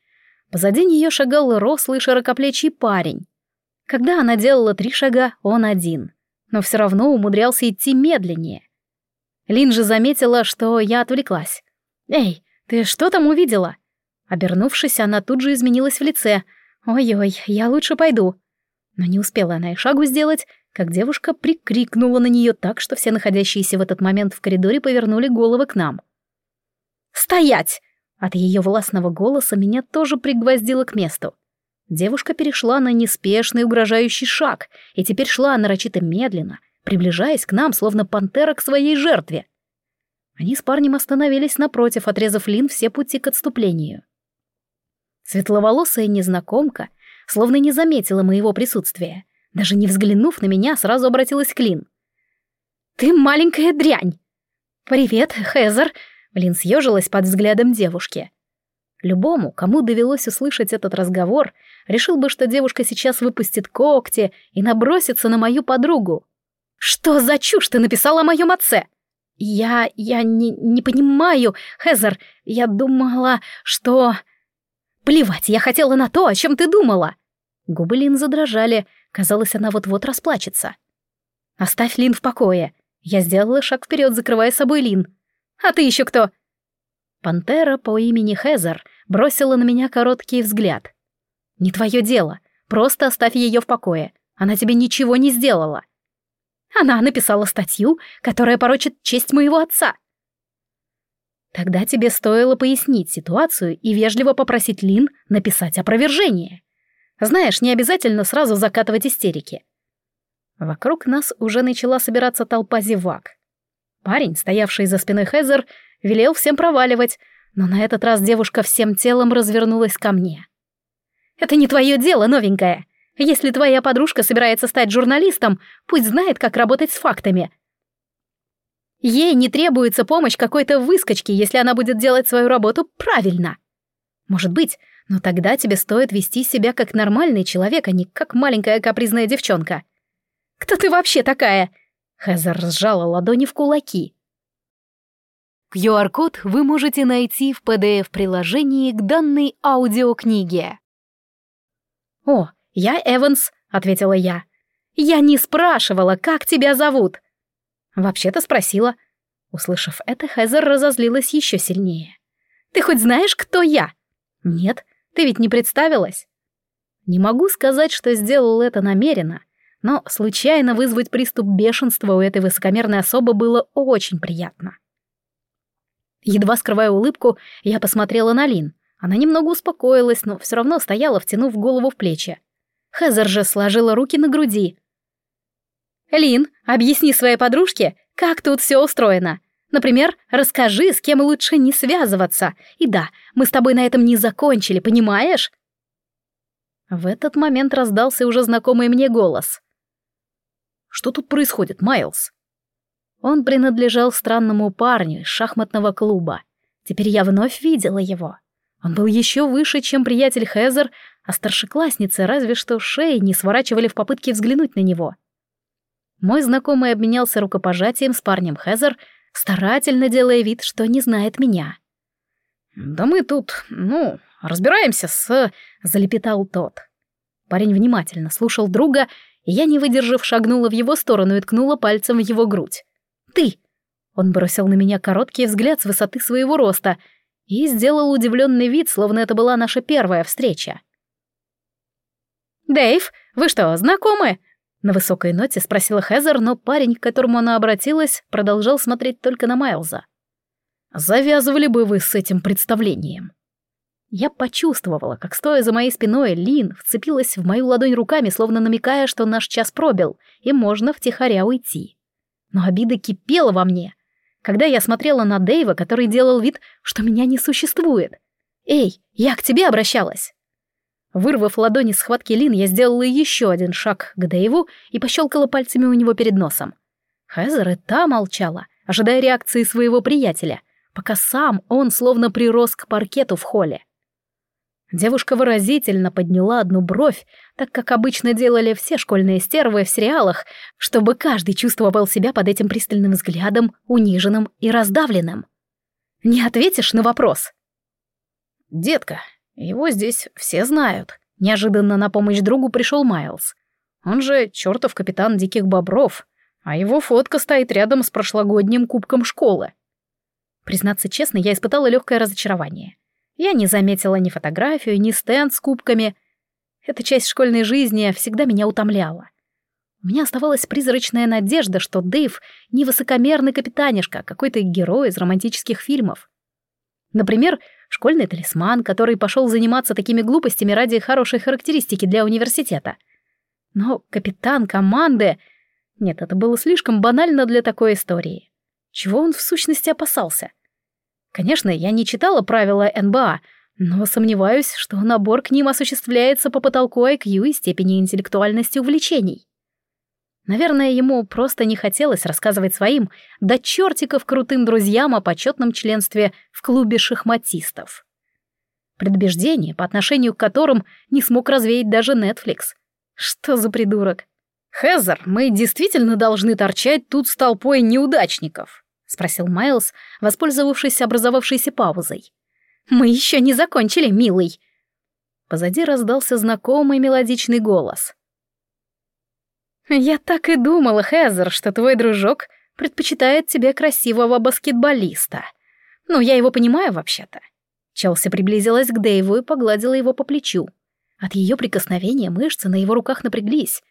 Позади нее шагал рослый широкоплечий парень. Когда она делала три шага, он один. Но все равно умудрялся идти медленнее. Лин же заметила, что я отвлеклась. «Эй, ты что там увидела?» Обернувшись, она тут же изменилась в лице. «Ой-ой, я лучше пойду». Но не успела она и шагу сделать, как девушка прикрикнула на нее так, что все находящиеся в этот момент в коридоре повернули головы к нам. «Стоять!» От ее властного голоса меня тоже пригвоздило к месту. Девушка перешла на неспешный угрожающий шаг и теперь шла нарочито медленно, приближаясь к нам, словно пантера к своей жертве. Они с парнем остановились напротив, отрезав Лин все пути к отступлению. Светловолосая незнакомка словно не заметила моего присутствия. Даже не взглянув на меня, сразу обратилась к Лин. «Ты маленькая дрянь!» «Привет, Хезер!» Лин съежилась под взглядом девушки. Любому, кому довелось услышать этот разговор, решил бы, что девушка сейчас выпустит когти и набросится на мою подругу. «Что за чушь ты написала о моем отце?» «Я... я не, не понимаю, Хезер. Я думала, что...» «Плевать, я хотела на то, о чем ты думала!» Губы Лин задрожали. Казалось, она вот-вот расплачется. «Оставь Лин в покое». Я сделала шаг вперед, закрывая собой Лин. «А ты еще кто?» Пантера по имени Хезер бросила на меня короткий взгляд. «Не твое дело. Просто оставь ее в покое. Она тебе ничего не сделала». Она написала статью, которая порочит честь моего отца. Тогда тебе стоило пояснить ситуацию и вежливо попросить Лин написать опровержение. Знаешь, не обязательно сразу закатывать истерики. Вокруг нас уже начала собираться толпа зевак. Парень, стоявший за спиной Хезер, велел всем проваливать, но на этот раз девушка всем телом развернулась ко мне. «Это не твое дело, новенькая. Если твоя подружка собирается стать журналистом, пусть знает, как работать с фактами. Ей не требуется помощь какой-то выскочки, если она будет делать свою работу правильно. Может быть, но тогда тебе стоит вести себя как нормальный человек, а не как маленькая капризная девчонка. Кто ты вообще такая? Хезер сжала ладони в кулаки. QR-код вы можете найти в PDF-приложении к данной аудиокниге. «О, я Эванс», — ответила я. «Я не спрашивала, как тебя зовут». «Вообще-то спросила». Услышав это, Хезер разозлилась еще сильнее. «Ты хоть знаешь, кто я?» «Нет, ты ведь не представилась». Не могу сказать, что сделал это намеренно, но случайно вызвать приступ бешенства у этой высокомерной особы было очень приятно. Едва скрывая улыбку, я посмотрела на Лин. Она немного успокоилась, но все равно стояла, втянув голову в плечи. Хезер же сложила руки на груди. «Лин, объясни своей подружке, как тут все устроено. Например, расскажи, с кем лучше не связываться. И да, мы с тобой на этом не закончили, понимаешь?» В этот момент раздался уже знакомый мне голос. «Что тут происходит, Майлз?» Он принадлежал странному парню из шахматного клуба. Теперь я вновь видела его. Он был еще выше, чем приятель Хезер, а старшеклассницы разве что шеи не сворачивали в попытке взглянуть на него. Мой знакомый обменялся рукопожатием с парнем Хезер, старательно делая вид, что не знает меня. «Да мы тут, ну, разбираемся с...» — залепетал тот. Парень внимательно слушал друга, и я, не выдержав, шагнула в его сторону и ткнула пальцем в его грудь ты!» Он бросил на меня короткий взгляд с высоты своего роста и сделал удивленный вид, словно это была наша первая встреча. «Дэйв, вы что, знакомы?» На высокой ноте спросила Хезер, но парень, к которому она обратилась, продолжал смотреть только на Майлза. «Завязывали бы вы с этим представлением». Я почувствовала, как, стоя за моей спиной, Лин вцепилась в мою ладонь руками, словно намекая, что наш час пробил, и можно втихаря уйти. Но обида кипела во мне, когда я смотрела на Дэйва, который делал вид, что меня не существует. «Эй, я к тебе обращалась!» Вырвав ладони с схватки Лин, я сделала еще один шаг к Дэйву и пощелкала пальцами у него перед носом. Хезер и та молчала, ожидая реакции своего приятеля, пока сам он словно прирос к паркету в холле. Девушка выразительно подняла одну бровь, так как обычно делали все школьные стервы в сериалах, чтобы каждый чувствовал себя под этим пристальным взглядом, униженным и раздавленным. «Не ответишь на вопрос?» «Детка, его здесь все знают». Неожиданно на помощь другу пришел Майлз. Он же чертов капитан Диких Бобров, а его фотка стоит рядом с прошлогодним кубком школы. Признаться честно, я испытала легкое разочарование. Я не заметила ни фотографию, ни стенд с кубками. Эта часть школьной жизни всегда меня утомляла. У меня оставалась призрачная надежда, что Дэйв не высокомерный капитанишка, а какой-то герой из романтических фильмов. Например, школьный талисман, который пошел заниматься такими глупостями ради хорошей характеристики для университета. Но капитан команды... Нет, это было слишком банально для такой истории. Чего он в сущности опасался? Конечно, я не читала правила НБА, но сомневаюсь, что набор к ним осуществляется по потолку IQ и степени интеллектуальности увлечений. Наверное, ему просто не хотелось рассказывать своим до чертиков крутым друзьям о почетном членстве в клубе шахматистов. Предубеждение, по отношению к которым не смог развеять даже Netflix. Что за придурок? «Хезер, мы действительно должны торчать тут с толпой неудачников?» — спросил Майлз, воспользовавшись образовавшейся паузой. «Мы еще не закончили, милый!» Позади раздался знакомый мелодичный голос. «Я так и думала, Хезер, что твой дружок предпочитает тебе красивого баскетболиста. Ну, я его понимаю вообще-то». Челси приблизилась к Дэйву и погладила его по плечу. От ее прикосновения мышцы на его руках напряглись.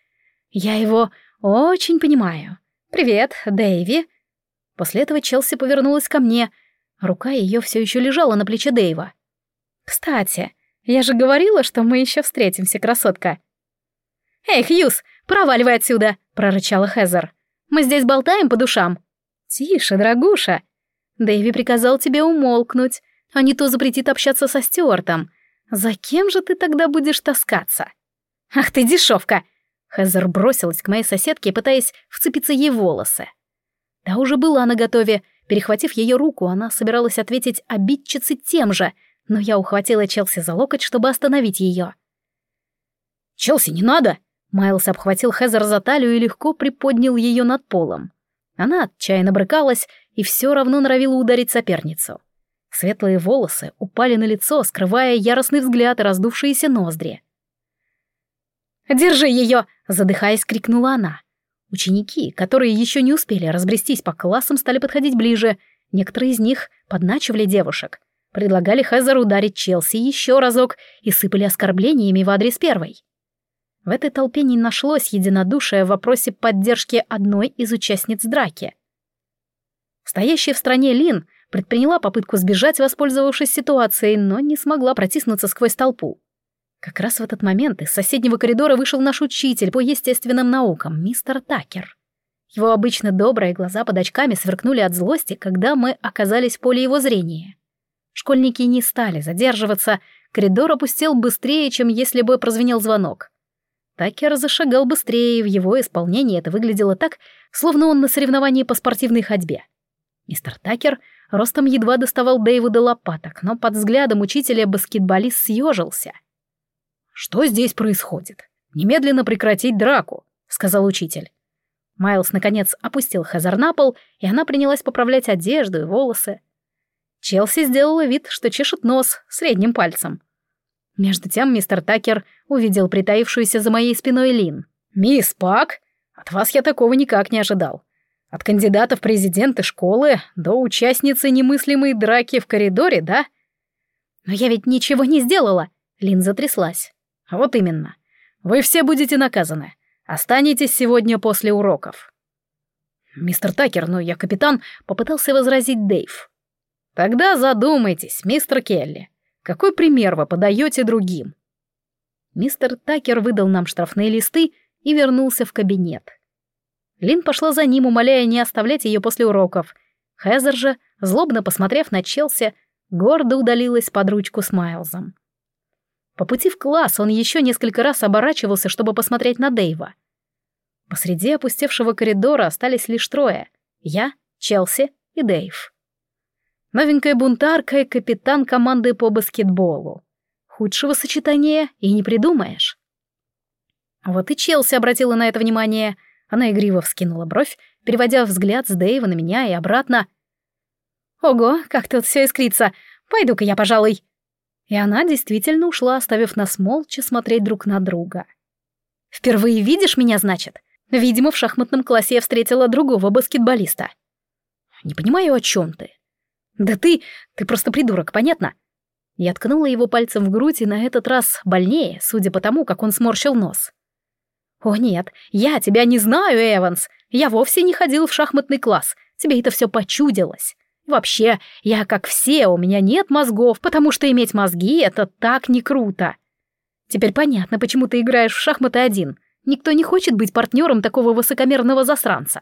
«Я его очень понимаю. Привет, Дэйви». После этого Челси повернулась ко мне. Рука ее все еще лежала на плече Дэйва. «Кстати, я же говорила, что мы еще встретимся, красотка». «Эй, Хьюз, «Проваливай отсюда!» — прорычала Хезер. «Мы здесь болтаем по душам». «Тише, дорогуша!» Дэйви приказал тебе умолкнуть, а не то запретит общаться со Стюартом. За кем же ты тогда будешь таскаться? Ах ты дешевка! Хезер бросилась к моей соседке, пытаясь вцепиться ей в волосы. Да уже была наготове. Перехватив ее руку, она собиралась ответить обидчице тем же, но я ухватила Челси за локоть, чтобы остановить ее. «Челси, не надо!» Майлз обхватил Хезер за талию и легко приподнял ее над полом. Она отчаянно брыкалась и все равно норовила ударить соперницу. Светлые волосы упали на лицо, скрывая яростный взгляд и раздувшиеся ноздри. «Держи ее!» — задыхаясь, крикнула она. Ученики, которые еще не успели разбрестись по классам, стали подходить ближе. Некоторые из них подначивали девушек. Предлагали Хезер ударить Челси еще разок и сыпали оскорблениями в адрес первой. В этой толпе не нашлось единодушия в вопросе поддержки одной из участниц драки. Стоящая в стране Лин предприняла попытку сбежать, воспользовавшись ситуацией, но не смогла протиснуться сквозь толпу. Как раз в этот момент из соседнего коридора вышел наш учитель по естественным наукам, мистер Такер. Его обычно добрые глаза под очками сверкнули от злости, когда мы оказались в поле его зрения. Школьники не стали задерживаться, коридор опустел быстрее, чем если бы прозвенел звонок. Такер зашагал быстрее, в его исполнении это выглядело так, словно он на соревновании по спортивной ходьбе. Мистер Такер ростом едва доставал Дэйву до лопаток, но под взглядом учителя баскетболист съежился. «Что здесь происходит? Немедленно прекратить драку», — сказал учитель. Майлз, наконец, опустил Хазар на пол, и она принялась поправлять одежду и волосы. Челси сделала вид, что чешет нос средним пальцем. Между тем мистер Такер увидел притаившуюся за моей спиной Лин. «Мисс Пак, от вас я такого никак не ожидал. От кандидата в президенты школы до участницы немыслимой драки в коридоре, да?» «Но я ведь ничего не сделала!» Лин затряслась. «Вот именно. Вы все будете наказаны. Останетесь сегодня после уроков». «Мистер Такер, но я капитан», — попытался возразить Дэйв. «Тогда задумайтесь, мистер Келли. Какой пример вы подаете другим? Мистер Такер выдал нам штрафные листы и вернулся в кабинет. Лин пошла за ним, умоляя не оставлять ее после уроков. Хезер же, злобно посмотрев на Челси, гордо удалилась под ручку с Майлзом. По пути в класс он еще несколько раз оборачивался, чтобы посмотреть на Дэйва. Посреди опустевшего коридора остались лишь трое — я, Челси и Дэйв. Новенькая бунтарка и капитан команды по баскетболу. Худшего сочетания и не придумаешь. Вот и Челси обратила на это внимание. Она игриво вскинула бровь, переводя взгляд с Дэйва на меня и обратно. «Ого, как тут все искрится! Пойду-ка я, пожалуй!» И она действительно ушла, оставив нас молча смотреть друг на друга. «Впервые видишь меня, значит?» Видимо, в шахматном классе я встретила другого баскетболиста. «Не понимаю, о чем ты?» «Да ты... ты просто придурок, понятно?» Я ткнула его пальцем в грудь и на этот раз больнее, судя по тому, как он сморщил нос. «О нет, я тебя не знаю, Эванс. Я вовсе не ходил в шахматный класс. Тебе это все почудилось. Вообще, я как все, у меня нет мозгов, потому что иметь мозги — это так не круто. Теперь понятно, почему ты играешь в шахматы один. Никто не хочет быть партнером такого высокомерного засранца.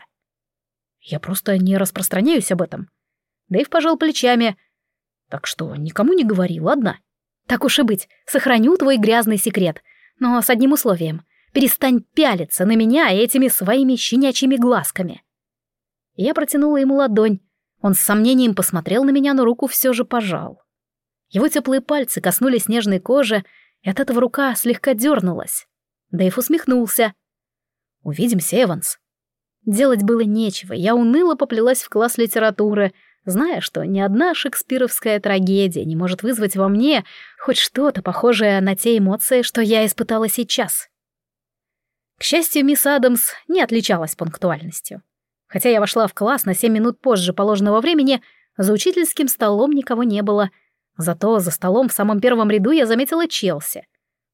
Я просто не распространяюсь об этом. Дэйв пожал плечами. Так что никому не говори, ладно? Так уж и быть, сохраню твой грязный секрет, но с одним условием. Перестань пялиться на меня этими своими щенячьими глазками. Я протянула ему ладонь. Он с сомнением посмотрел на меня, но руку все же пожал. Его теплые пальцы коснулись нежной кожи, и от этого рука слегка дернулась. Дэйв усмехнулся. «Увидимся, Эванс». Делать было нечего, я уныло поплелась в класс литературы, зная, что ни одна шекспировская трагедия не может вызвать во мне хоть что-то похожее на те эмоции, что я испытала сейчас. К счастью, мисс Адамс не отличалась пунктуальностью. Хотя я вошла в класс на семь минут позже положенного времени, за учительским столом никого не было. Зато за столом в самом первом ряду я заметила Челси.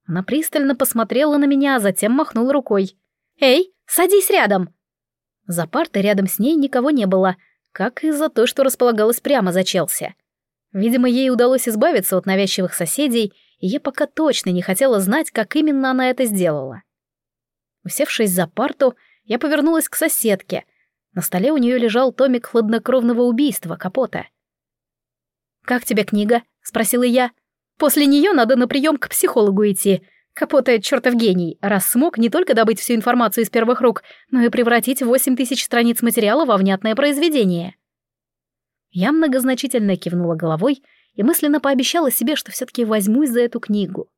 Она пристально посмотрела на меня, а затем махнула рукой. «Эй, садись рядом!» За партой рядом с ней никого не было, как и за то, что располагалась прямо за Челси. Видимо, ей удалось избавиться от навязчивых соседей, и я пока точно не хотела знать, как именно она это сделала. Усевшись за парту, я повернулась к соседке. На столе у нее лежал томик хладнокровного убийства Капота. «Как тебе книга?» — спросила я. «После нее надо на прием к психологу идти. Капота — чертов гений, раз смог не только добыть всю информацию из первых рук, но и превратить восемь тысяч страниц материала во внятное произведение». Я многозначительно кивнула головой и мысленно пообещала себе, что все-таки возьмусь за эту книгу.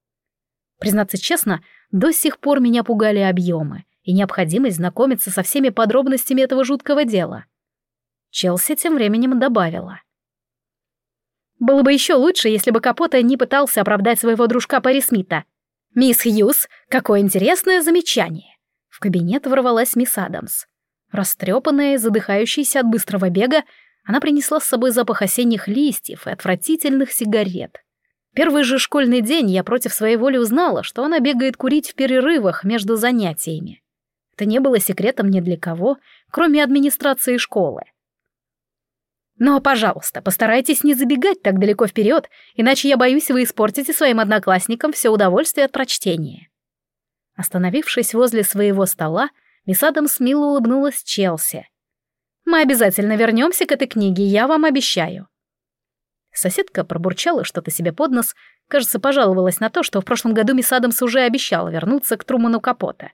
Признаться честно, до сих пор меня пугали объемы и необходимость знакомиться со всеми подробностями этого жуткого дела. Челси тем временем добавила. Было бы еще лучше, если бы Капота не пытался оправдать своего дружка Пари Смита. «Мисс Хьюз, какое интересное замечание!» В кабинет ворвалась мисс Адамс. Растрепанная и задыхающаяся от быстрого бега, она принесла с собой запах осенних листьев и отвратительных сигарет. Первый же школьный день я против своей воли узнала, что она бегает курить в перерывах между занятиями. Это не было секретом ни для кого, кроме администрации школы. Но, пожалуйста, постарайтесь не забегать так далеко вперед, иначе я боюсь, вы испортите своим одноклассникам все удовольствие от прочтения. Остановившись возле своего стола, мисс Адамс мило улыбнулась Челси. «Мы обязательно вернемся к этой книге, я вам обещаю». Соседка пробурчала что-то себе под нос, кажется, пожаловалась на то, что в прошлом году мисс Адамс уже обещала вернуться к Труману Капота.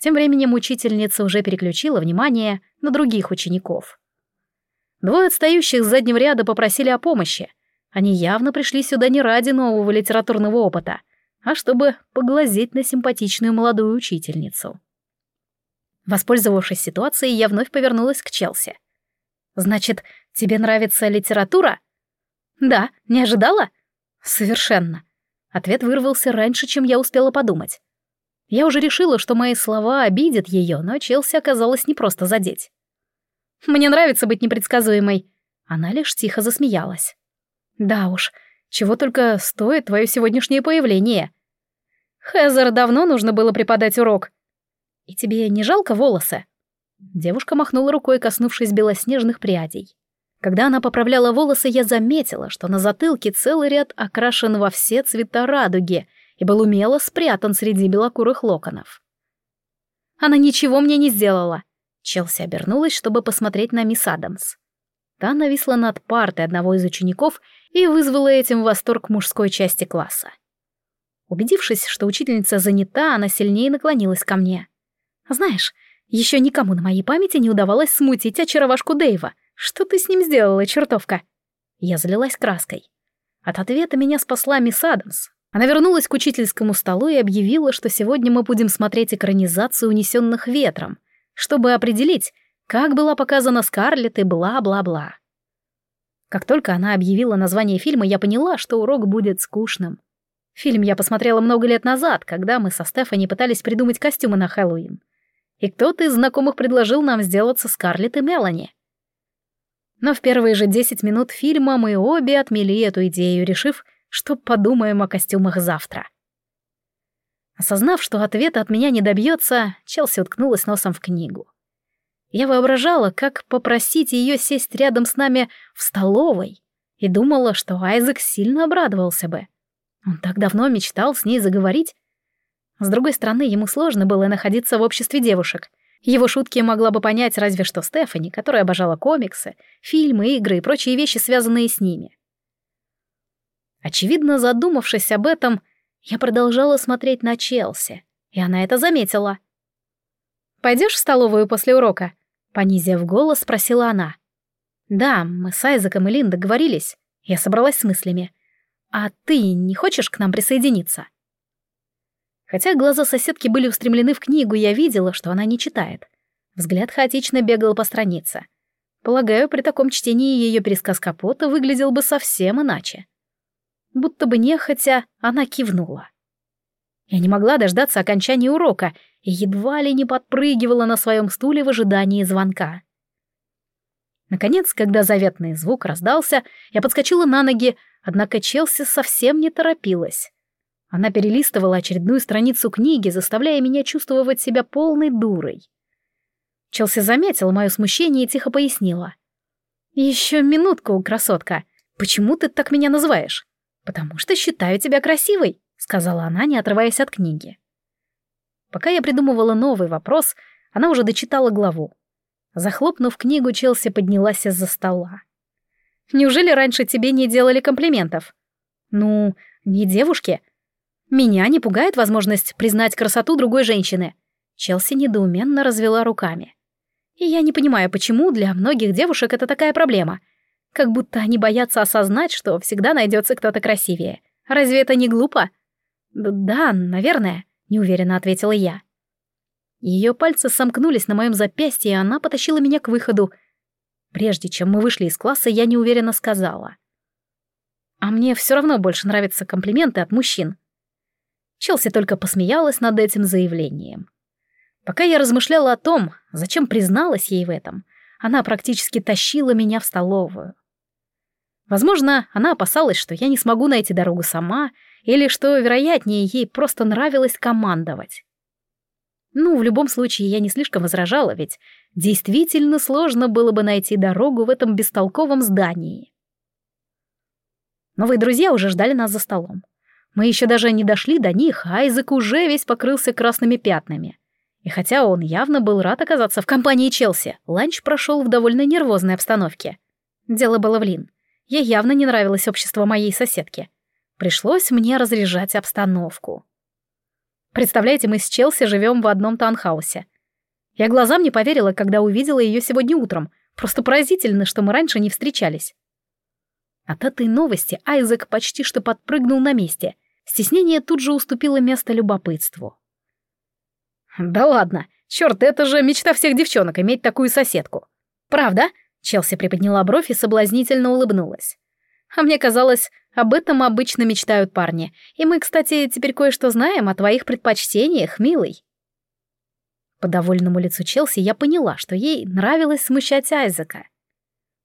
Тем временем учительница уже переключила внимание на других учеников. Двое отстающих с заднего ряда попросили о помощи. Они явно пришли сюда не ради нового литературного опыта, а чтобы поглазеть на симпатичную молодую учительницу. Воспользовавшись ситуацией, я вновь повернулась к Челси. «Значит, тебе нравится литература?» «Да, не ожидала?» «Совершенно». Ответ вырвался раньше, чем я успела подумать. Я уже решила, что мои слова обидят ее, но Челси оказалось непросто задеть. «Мне нравится быть непредсказуемой». Она лишь тихо засмеялась. «Да уж, чего только стоит твое сегодняшнее появление. Хезер давно нужно было преподать урок. И тебе не жалко волосы?» Девушка махнула рукой, коснувшись белоснежных прядей. Когда она поправляла волосы, я заметила, что на затылке целый ряд окрашен во все цвета радуги и был умело спрятан среди белокурых локонов. Она ничего мне не сделала. Челси обернулась, чтобы посмотреть на мисс Адамс. Та нависла над партой одного из учеников и вызвала этим восторг мужской части класса. Убедившись, что учительница занята, она сильнее наклонилась ко мне. «Знаешь, еще никому на моей памяти не удавалось смутить очаровашку Дэйва, что ты с ним сделала, чертовка?» Я залилась краской. От ответа меня спасла мисс Адамс. Она вернулась к учительскому столу и объявила, что сегодня мы будем смотреть экранизацию «Унесенных ветром», чтобы определить, как была показана Скарлетт и бла-бла-бла. Как только она объявила название фильма, я поняла, что урок будет скучным. Фильм я посмотрела много лет назад, когда мы со Стефани пытались придумать костюмы на Хэллоуин. И кто-то из знакомых предложил нам сделаться Скарлетт и Мелани. Но в первые же 10 минут фильма мы обе отмели эту идею, решив, что подумаем о костюмах завтра. Осознав, что ответа от меня не добьется, Челси уткнулась носом в книгу. Я воображала, как попросить ее сесть рядом с нами в столовой, и думала, что Айзек сильно обрадовался бы. Он так давно мечтал с ней заговорить. С другой стороны, ему сложно было находиться в обществе девушек. Его шутки могла бы понять разве что Стефани, которая обожала комиксы, фильмы, игры и прочие вещи, связанные с ними. Очевидно, задумавшись об этом, я продолжала смотреть на Челси, и она это заметила. «Пойдешь в столовую после урока?» Понизив голос, спросила она. «Да, мы с Айзеком и Лин договорились. Я собралась с мыслями. А ты не хочешь к нам присоединиться?» Хотя глаза соседки были устремлены в книгу, я видела, что она не читает. Взгляд хаотично бегал по странице. Полагаю, при таком чтении ее пересказ Капота выглядел бы совсем иначе. Будто бы нехотя она кивнула. Я не могла дождаться окончания урока и едва ли не подпрыгивала на своем стуле в ожидании звонка. Наконец, когда заветный звук раздался, я подскочила на ноги, однако Челси совсем не торопилась. Она перелистывала очередную страницу книги, заставляя меня чувствовать себя полной дурой. Челси заметила мое смущение и тихо пояснила. «Еще минутку, красотка. Почему ты так меня называешь?» «Потому что считаю тебя красивой», — сказала она, не отрываясь от книги. Пока я придумывала новый вопрос, она уже дочитала главу. Захлопнув книгу, Челси поднялась из-за стола. «Неужели раньше тебе не делали комплиментов?» «Ну, не девушке. Меня не пугает возможность признать красоту другой женщины». Челси недоуменно развела руками. «И я не понимаю, почему для многих девушек это такая проблема. Как будто они боятся осознать, что всегда найдется кто-то красивее. Разве это не глупо?» «Да, наверное», — неуверенно ответила я. Ее пальцы сомкнулись на моем запястье, и она потащила меня к выходу. Прежде чем мы вышли из класса, я неуверенно сказала. «А мне все равно больше нравятся комплименты от мужчин». Челси только посмеялась над этим заявлением. Пока я размышляла о том, зачем призналась ей в этом, она практически тащила меня в столовую. Возможно, она опасалась, что я не смогу найти дорогу сама, или что, вероятнее, ей просто нравилось командовать. Ну, в любом случае, я не слишком возражала, ведь действительно сложно было бы найти дорогу в этом бестолковом здании. Новые друзья уже ждали нас за столом. Мы еще даже не дошли до них, а Айзек уже весь покрылся красными пятнами. И хотя он явно был рад оказаться в компании Челси, ланч прошел в довольно нервозной обстановке. Дело было в Лин. Ей явно не нравилось общество моей соседки. Пришлось мне разряжать обстановку. Представляете, мы с Челси живем в одном таунхаусе. Я глазам не поверила, когда увидела ее сегодня утром. Просто поразительно, что мы раньше не встречались. От этой новости Айзек почти что подпрыгнул на месте. Стеснение тут же уступило место любопытству. «Да ладно, черт, это же мечта всех девчонок иметь такую соседку». «Правда?» — Челси приподняла бровь и соблазнительно улыбнулась. «А мне казалось, об этом обычно мечтают парни. И мы, кстати, теперь кое-что знаем о твоих предпочтениях, милый». По довольному лицу Челси я поняла, что ей нравилось смущать Айзека.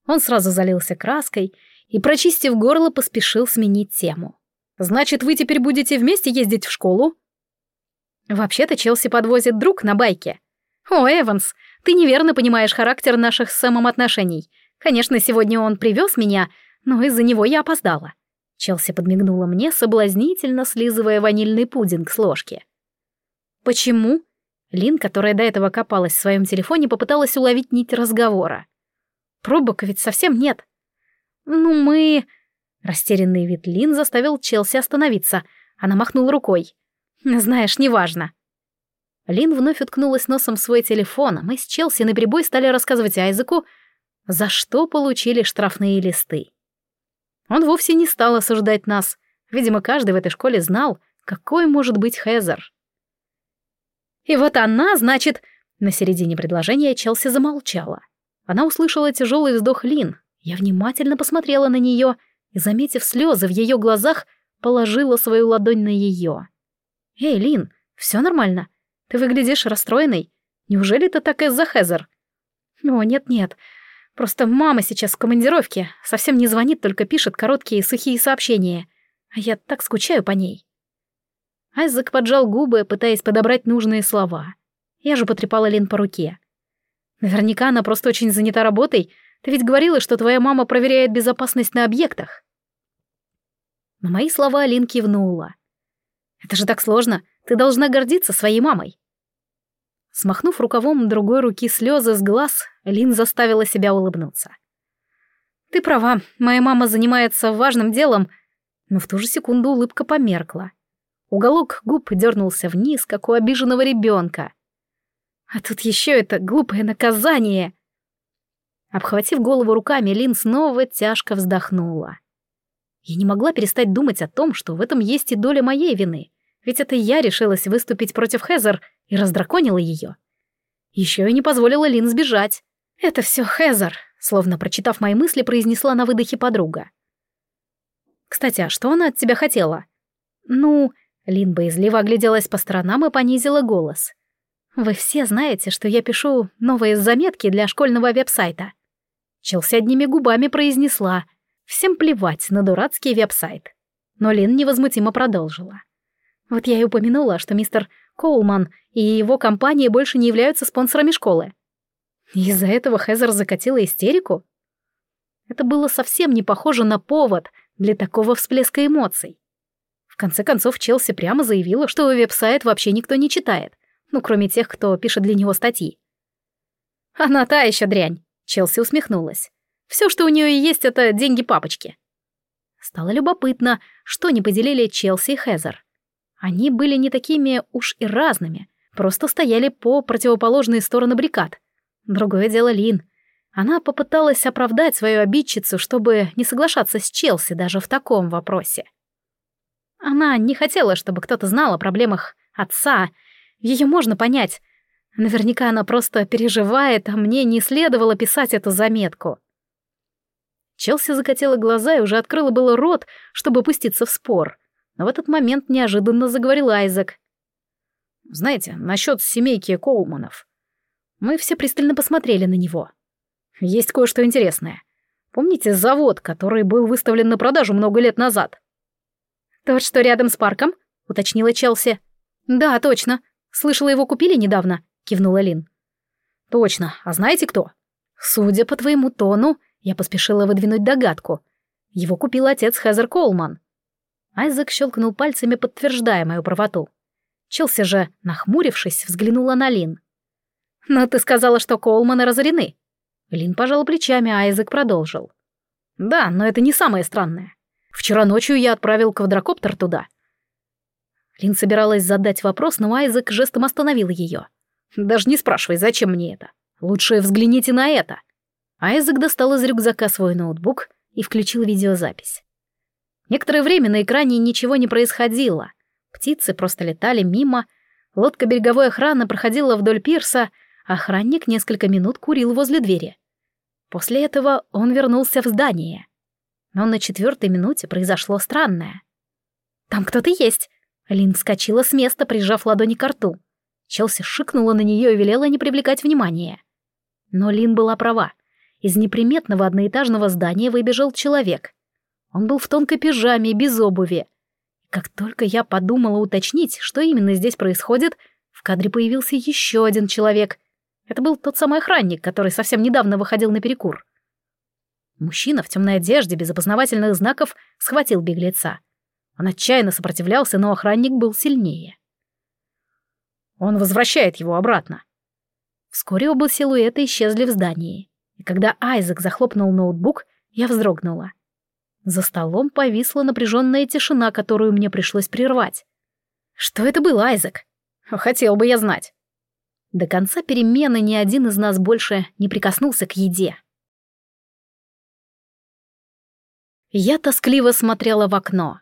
Он сразу залился краской и, прочистив горло, поспешил сменить тему. «Значит, вы теперь будете вместе ездить в школу?» «Вообще-то Челси подвозит друг на байке». «О, Эванс, ты неверно понимаешь характер наших с Сэмом отношений. Конечно, сегодня он привез меня, но из-за него я опоздала. Челси подмигнула мне, соблазнительно слизывая ванильный пудинг с ложки. «Почему?» Лин, которая до этого копалась в своем телефоне, попыталась уловить нить разговора. «Пробок ведь совсем нет». «Ну, мы...» Растерянный вид Лин заставил Челси остановиться. Она махнула рукой. «Знаешь, неважно». Лин вновь уткнулась носом в свой телефон, а мы с Челси наперебой стали рассказывать Айзеку, за что получили штрафные листы. Он вовсе не стал осуждать нас. Видимо, каждый в этой школе знал, какой может быть Хезер. И вот она, значит... На середине предложения Челси замолчала. Она услышала тяжелый вздох Лин. Я внимательно посмотрела на нее и, заметив слезы в ее глазах, положила свою ладонь на ее. «Эй, Лин, все нормально? Ты выглядишь расстроенной. Неужели ты так из-за Хезер?» «О, нет-нет, Просто мама сейчас в командировке, совсем не звонит, только пишет короткие сухие сообщения. А я так скучаю по ней. Айзек поджал губы, пытаясь подобрать нужные слова. Я же потрепала Лин по руке. Наверняка она просто очень занята работой. Ты ведь говорила, что твоя мама проверяет безопасность на объектах. На мои слова Лин кивнула. Это же так сложно. Ты должна гордиться своей мамой. Смахнув рукавом другой руки слезы с глаз, Лин заставила себя улыбнуться. «Ты права, моя мама занимается важным делом», но в ту же секунду улыбка померкла. Уголок губ дернулся вниз, как у обиженного ребенка. А тут еще это глупое наказание. Обхватив голову руками, Лин снова тяжко вздохнула. Я не могла перестать думать о том, что в этом есть и доля моей вины, ведь это я решилась выступить против Хезер и раздраконила ее. Еще и не позволила Лин сбежать. «Это все Хезер», словно прочитав мои мысли, произнесла на выдохе подруга. «Кстати, а что она от тебя хотела?» «Ну...» Лин боязливо огляделась по сторонам и понизила голос. «Вы все знаете, что я пишу новые заметки для школьного веб-сайта». Челси одними губами произнесла. «Всем плевать на дурацкий веб-сайт». Но Лин невозмутимо продолжила. «Вот я и упомянула, что мистер Коулман и его компания больше не являются спонсорами школы. Из-за этого Хезер закатила истерику? Это было совсем не похоже на повод для такого всплеска эмоций. В конце концов, Челси прямо заявила, что веб-сайт вообще никто не читает, ну, кроме тех, кто пишет для него статьи. «Она та еще дрянь», — Челси усмехнулась. «Все, что у нее есть, это деньги папочки». Стало любопытно, что не поделили Челси и Хезер. Они были не такими уж и разными, просто стояли по противоположные стороны баррикад. Другое дело Лин. Она попыталась оправдать свою обидчицу, чтобы не соглашаться с Челси даже в таком вопросе. Она не хотела, чтобы кто-то знал о проблемах отца. Ее можно понять. Наверняка она просто переживает, а мне не следовало писать эту заметку. Челси закатила глаза и уже открыла было рот, чтобы пуститься в спор. Но в этот момент неожиданно заговорил Айзек. «Знаете, насчет семейки Коулманов. Мы все пристально посмотрели на него. Есть кое-что интересное. Помните завод, который был выставлен на продажу много лет назад? «Тот, что рядом с парком?» — уточнила Челси. «Да, точно. Слышала, его купили недавно», — кивнула Лин. «Точно. А знаете кто?» «Судя по твоему тону, я поспешила выдвинуть догадку. Его купил отец Хезер Колман». Айзек щелкнул пальцами, подтверждая мою правоту. Челси же, нахмурившись, взглянула на Лин. «Но ты сказала, что Колманы разорены». Лин пожал плечами, а Айзек продолжил. «Да, но это не самое странное. Вчера ночью я отправил квадрокоптер туда». Лин собиралась задать вопрос, но Айзек жестом остановил ее. «Даже не спрашивай, зачем мне это. Лучше взгляните на это». Айзек достал из рюкзака свой ноутбук и включил видеозапись. Некоторое время на экране ничего не происходило. Птицы просто летали мимо, лодка береговой охраны проходила вдоль пирса, охранник несколько минут курил возле двери. После этого он вернулся в здание но на четвертой минуте произошло странное. «Там кто-то есть!» Лин вскочила с места, прижав ладони к рту. Челси шикнула на нее и велела не привлекать внимания. Но Лин была права. Из неприметного одноэтажного здания выбежал человек. Он был в тонкой пижаме, без обуви. как только я подумала уточнить, что именно здесь происходит, в кадре появился еще один человек. Это был тот самый охранник, который совсем недавно выходил на перекур. Мужчина в темной одежде, без опознавательных знаков, схватил беглеца. Он отчаянно сопротивлялся, но охранник был сильнее. Он возвращает его обратно. Вскоре оба силуэта исчезли в здании. И когда Айзек захлопнул ноутбук, я вздрогнула. За столом повисла напряженная тишина, которую мне пришлось прервать. Что это был, Айзек? Хотел бы я знать. До конца перемены ни один из нас больше не прикоснулся к еде. Я тоскливо смотрела в окно.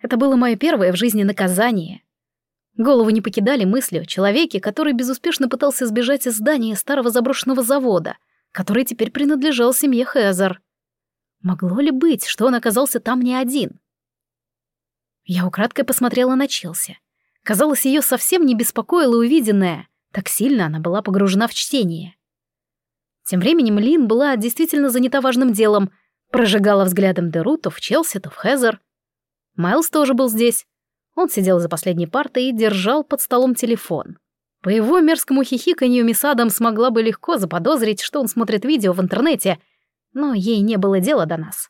Это было мое первое в жизни наказание. Голову не покидали мысли о человеке, который безуспешно пытался сбежать из здания старого заброшенного завода, который теперь принадлежал семье Хезер. Могло ли быть, что он оказался там не один? Я украдкой посмотрела на Челси. Казалось, ее совсем не беспокоило увиденное, так сильно она была погружена в чтение. Тем временем Лин была действительно занята важным делом — Прожигала взглядом Деру то в Челси, то в Хезер. Майлз тоже был здесь. Он сидел за последней партой и держал под столом телефон. По его мерзкому хихиканью мисс Адам смогла бы легко заподозрить, что он смотрит видео в интернете, но ей не было дела до нас.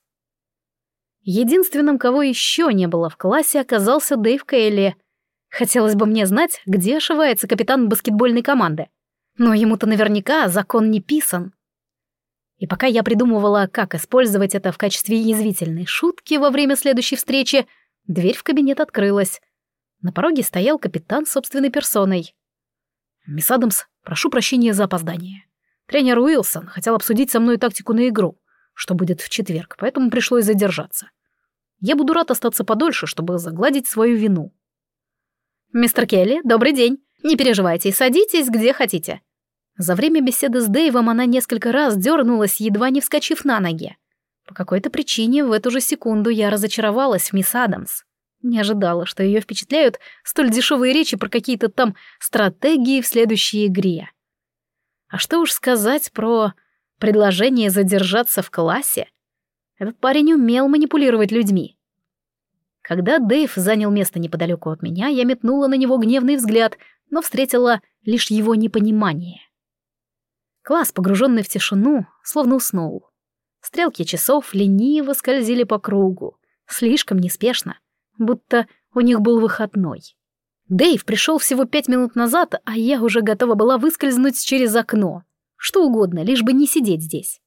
Единственным, кого еще не было в классе, оказался Дэйв Кейли. Хотелось бы мне знать, где ошивается капитан баскетбольной команды. Но ему-то наверняка закон не писан. И пока я придумывала, как использовать это в качестве язвительной шутки во время следующей встречи, дверь в кабинет открылась. На пороге стоял капитан собственной персоной. «Мисс Адамс, прошу прощения за опоздание. Тренер Уилсон хотел обсудить со мной тактику на игру, что будет в четверг, поэтому пришлось задержаться. Я буду рад остаться подольше, чтобы загладить свою вину. «Мистер Келли, добрый день. Не переживайте садитесь, где хотите». За время беседы с Дэйвом она несколько раз дернулась, едва не вскочив на ноги. По какой-то причине в эту же секунду я разочаровалась в мисс Адамс. Не ожидала, что ее впечатляют столь дешевые речи про какие-то там стратегии в следующей игре. А что уж сказать про предложение задержаться в классе? Этот парень умел манипулировать людьми. Когда Дэйв занял место неподалеку от меня, я метнула на него гневный взгляд, но встретила лишь его непонимание. Класс, погруженный в тишину, словно уснул. Стрелки часов лениво скользили по кругу, слишком неспешно, будто у них был выходной. Дэйв пришел всего пять минут назад, а я уже готова была выскользнуть через окно. Что угодно, лишь бы не сидеть здесь.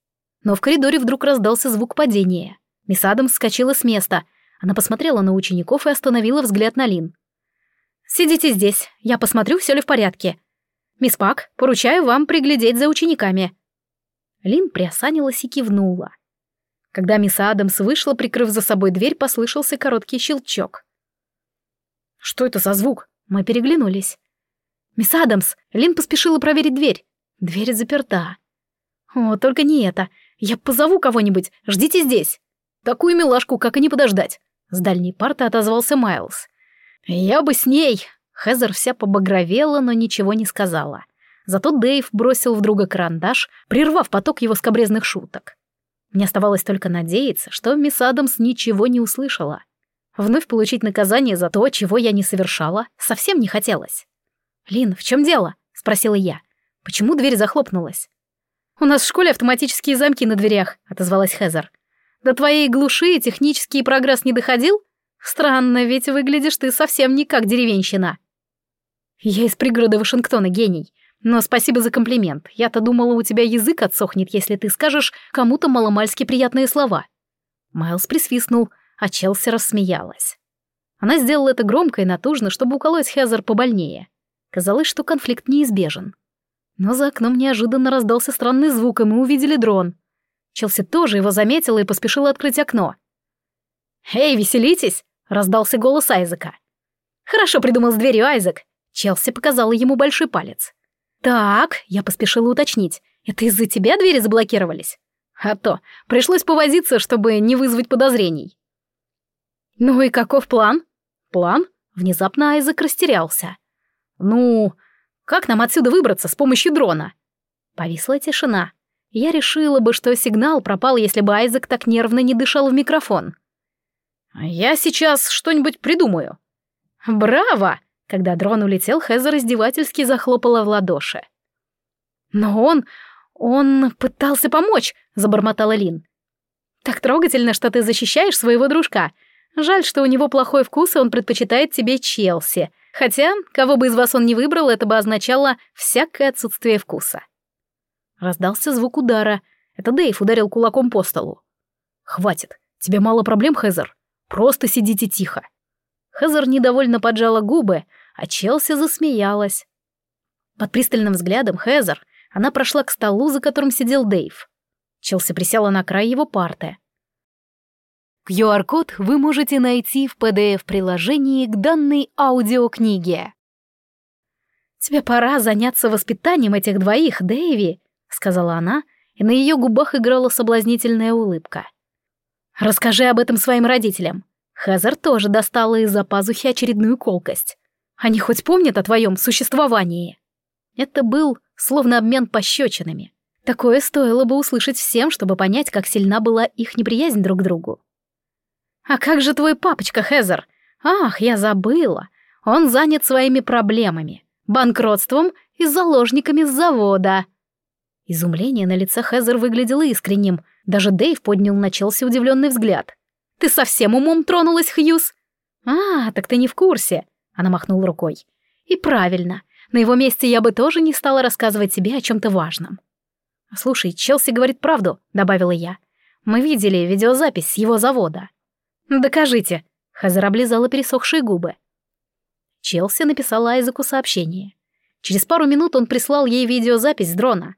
Но в коридоре вдруг раздался звук падения. Мисс Адамс вскочила с места. Она посмотрела на учеников и остановила взгляд на Лин. «Сидите здесь, я посмотрю, все ли в порядке. Мисс Пак, поручаю вам приглядеть за учениками». Лин приосанилась и кивнула. Когда мисс Адамс вышла, прикрыв за собой дверь, послышался короткий щелчок. «Что это за звук?» Мы переглянулись. «Мисс Адамс!» Лин поспешила проверить дверь. Дверь заперта. «О, только не это. Я позову кого-нибудь. Ждите здесь». «Такую милашку, как и не подождать!» С дальней парты отозвался Майлз. «Я бы с ней!» Хезер вся побагровела, но ничего не сказала. Зато Дэйв бросил в друга карандаш, прервав поток его скобрезных шуток. Мне оставалось только надеяться, что мисс Адамс ничего не услышала. Вновь получить наказание за то, чего я не совершала, совсем не хотелось. «Лин, в чем дело?» — спросила я. «Почему дверь захлопнулась?» «У нас в школе автоматические замки на дверях», — отозвалась Хезер. «До твоей глуши технический прогресс не доходил? Странно, ведь выглядишь ты совсем не как деревенщина». «Я из пригорода Вашингтона, гений. Но спасибо за комплимент. Я-то думала, у тебя язык отсохнет, если ты скажешь кому-то маломальски приятные слова». Майлз присвистнул, а Челси рассмеялась. Она сделала это громко и натужно, чтобы уколоть Хезер побольнее. Казалось, что конфликт неизбежен. Но за окном неожиданно раздался странный звук, и мы увидели дрон. Челси тоже его заметила и поспешила открыть окно. «Эй, веселитесь!» — раздался голос Айзека. «Хорошо придумал с дверью, Айзек!» Челси показала ему большой палец. «Так», — я поспешила уточнить, «это из-за тебя двери заблокировались?» «А то, пришлось повозиться, чтобы не вызвать подозрений». «Ну и каков план?» «План?» Внезапно Айзек растерялся. «Ну, как нам отсюда выбраться с помощью дрона?» Повисла тишина. Я решила бы, что сигнал пропал, если бы Айзек так нервно не дышал в микрофон. «Я сейчас что-нибудь придумаю». «Браво!» Когда дрон улетел, Хезер издевательски захлопала в ладоши. «Но он... он пытался помочь», — забормотала Лин. «Так трогательно, что ты защищаешь своего дружка. Жаль, что у него плохой вкус, и он предпочитает тебе Челси. Хотя, кого бы из вас он не выбрал, это бы означало всякое отсутствие вкуса. Раздался звук удара. Это Дэйв ударил кулаком по столу. «Хватит. Тебе мало проблем, Хезер? Просто сидите тихо». Хезер недовольно поджала губы, а Челси засмеялась. Под пристальным взглядом Хезер она прошла к столу, за которым сидел Дэйв. Челси присела на край его парты. QR-код вы можете найти в PDF-приложении к данной аудиокниге. «Тебе пора заняться воспитанием этих двоих, Дэйви», — сказала она, и на ее губах играла соблазнительная улыбка. «Расскажи об этом своим родителям». Хазар тоже достала из-за пазухи очередную колкость. Они хоть помнят о твоем существовании? Это был словно обмен пощечинами. Такое стоило бы услышать всем, чтобы понять, как сильна была их неприязнь друг к другу. «А как же твой папочка, Хезер? Ах, я забыла. Он занят своими проблемами, банкротством и заложниками с завода». Изумление на лице Хезер выглядело искренним. Даже Дэйв поднял на Челси удивленный взгляд. «Ты совсем умом тронулась, Хьюз?» «А, так ты не в курсе», — она махнула рукой. «И правильно. На его месте я бы тоже не стала рассказывать тебе о чем-то важном». «Слушай, Челси говорит правду», — добавила я. «Мы видели видеозапись с его завода». «Докажите», — Хазар облизала пересохшие губы. Челси написала Айзеку сообщение. Через пару минут он прислал ей видеозапись с дрона.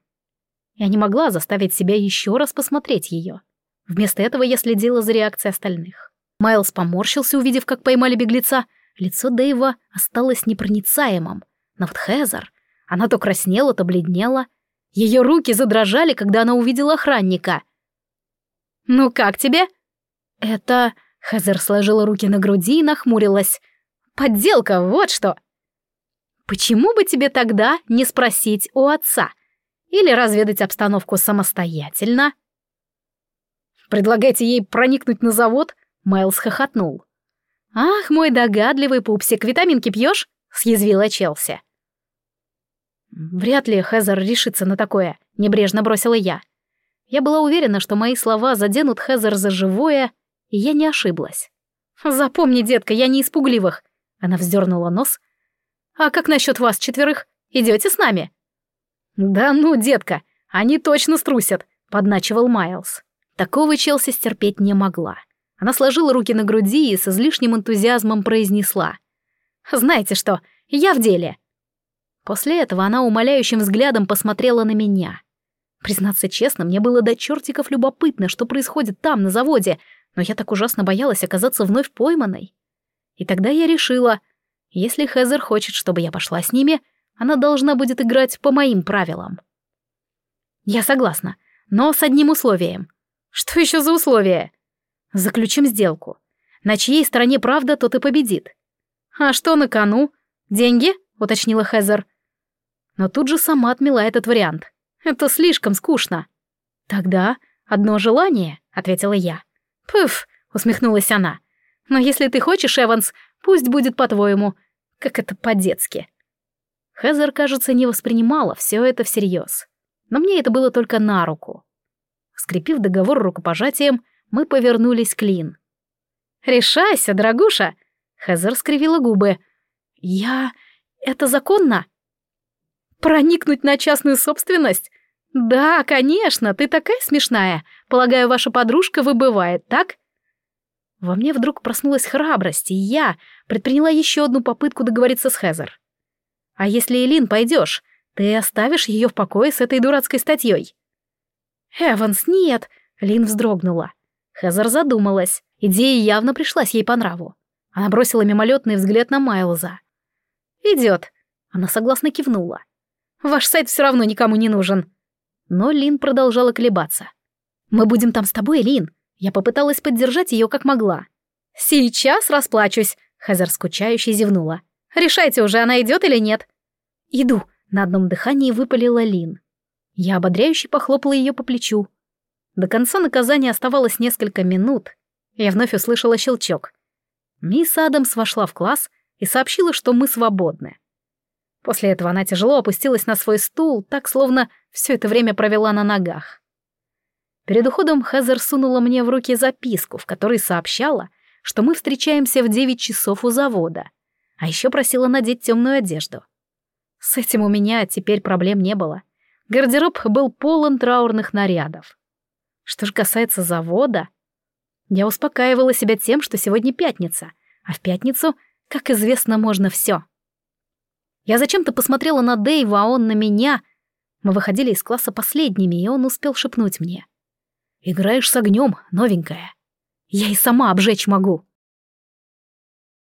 Я не могла заставить себя еще раз посмотреть ее. Вместо этого я следила за реакцией остальных. Майлз поморщился, увидев, как поймали беглеца. Лицо Дэйва осталось непроницаемым. Но вот Хезер, она то краснела, то бледнела. Ее руки задрожали, когда она увидела охранника. «Ну как тебе?» «Это...» Хезер сложила руки на груди и нахмурилась. «Подделка, вот что!» «Почему бы тебе тогда не спросить у отца? Или разведать обстановку самостоятельно?» «Предлагайте ей проникнуть на завод?» Майлз хохотнул. «Ах, мой догадливый пупсик, витаминки пьешь?» — съязвила Челси. «Вряд ли Хезер решится на такое», — небрежно бросила я. Я была уверена, что мои слова заденут Хезер за живое, и я не ошиблась. «Запомни, детка, я не испугливых», — она вздернула нос. «А как насчет вас четверых? Идете с нами?» «Да ну, детка, они точно струсят», — подначивал Майлз. Такого Челси стерпеть не могла. Она сложила руки на груди и с излишним энтузиазмом произнесла. «Знаете что, я в деле». После этого она умоляющим взглядом посмотрела на меня. Признаться честно, мне было до чертиков любопытно, что происходит там, на заводе, но я так ужасно боялась оказаться вновь пойманной. И тогда я решила, если Хезер хочет, чтобы я пошла с ними, она должна будет играть по моим правилам. Я согласна, но с одним условием — что еще за условия? Заключим сделку. На чьей стороне правда, тот и победит. А что на кону? Деньги? Уточнила Хезер. Но тут же сама отмела этот вариант. Это слишком скучно. Тогда одно желание, ответила я. Пф, усмехнулась она. Но если ты хочешь, Эванс, пусть будет по-твоему. Как это по-детски. Хезер, кажется, не воспринимала все это всерьез. Но мне это было только на руку. Скрепив договор рукопожатием, мы повернулись к Лин. «Решайся, дорогуша!» Хезер скривила губы. «Я... это законно?» «Проникнуть на частную собственность? Да, конечно, ты такая смешная. Полагаю, ваша подружка выбывает, так?» Во мне вдруг проснулась храбрость, и я предприняла еще одну попытку договориться с Хезер. «А если, Элин, пойдешь, ты оставишь ее в покое с этой дурацкой статьей?» «Эванс, нет!» — Лин вздрогнула. Хезер задумалась. Идея явно пришлась ей по нраву. Она бросила мимолетный взгляд на Майлза. «Идет!» — она согласно кивнула. «Ваш сайт все равно никому не нужен!» Но Лин продолжала колебаться. «Мы будем там с тобой, Лин!» Я попыталась поддержать ее как могла. «Сейчас расплачусь!» — Хезер скучающе зевнула. «Решайте уже, она идет или нет?» «Иду!» — на одном дыхании выпалила Лин. Я ободряюще похлопала ее по плечу. До конца наказания оставалось несколько минут. Я вновь услышала щелчок. Мисс Адамс вошла в класс и сообщила, что мы свободны. После этого она тяжело опустилась на свой стул, так словно все это время провела на ногах. Перед уходом Хезер сунула мне в руки записку, в которой сообщала, что мы встречаемся в девять часов у завода, а еще просила надеть темную одежду. С этим у меня теперь проблем не было. Гардероб был полон траурных нарядов. Что же касается завода, я успокаивала себя тем, что сегодня пятница, а в пятницу, как известно, можно все. Я зачем-то посмотрела на Дэйва, а он на меня. Мы выходили из класса последними, и он успел шепнуть мне. «Играешь с огнем, новенькая. Я и сама обжечь могу».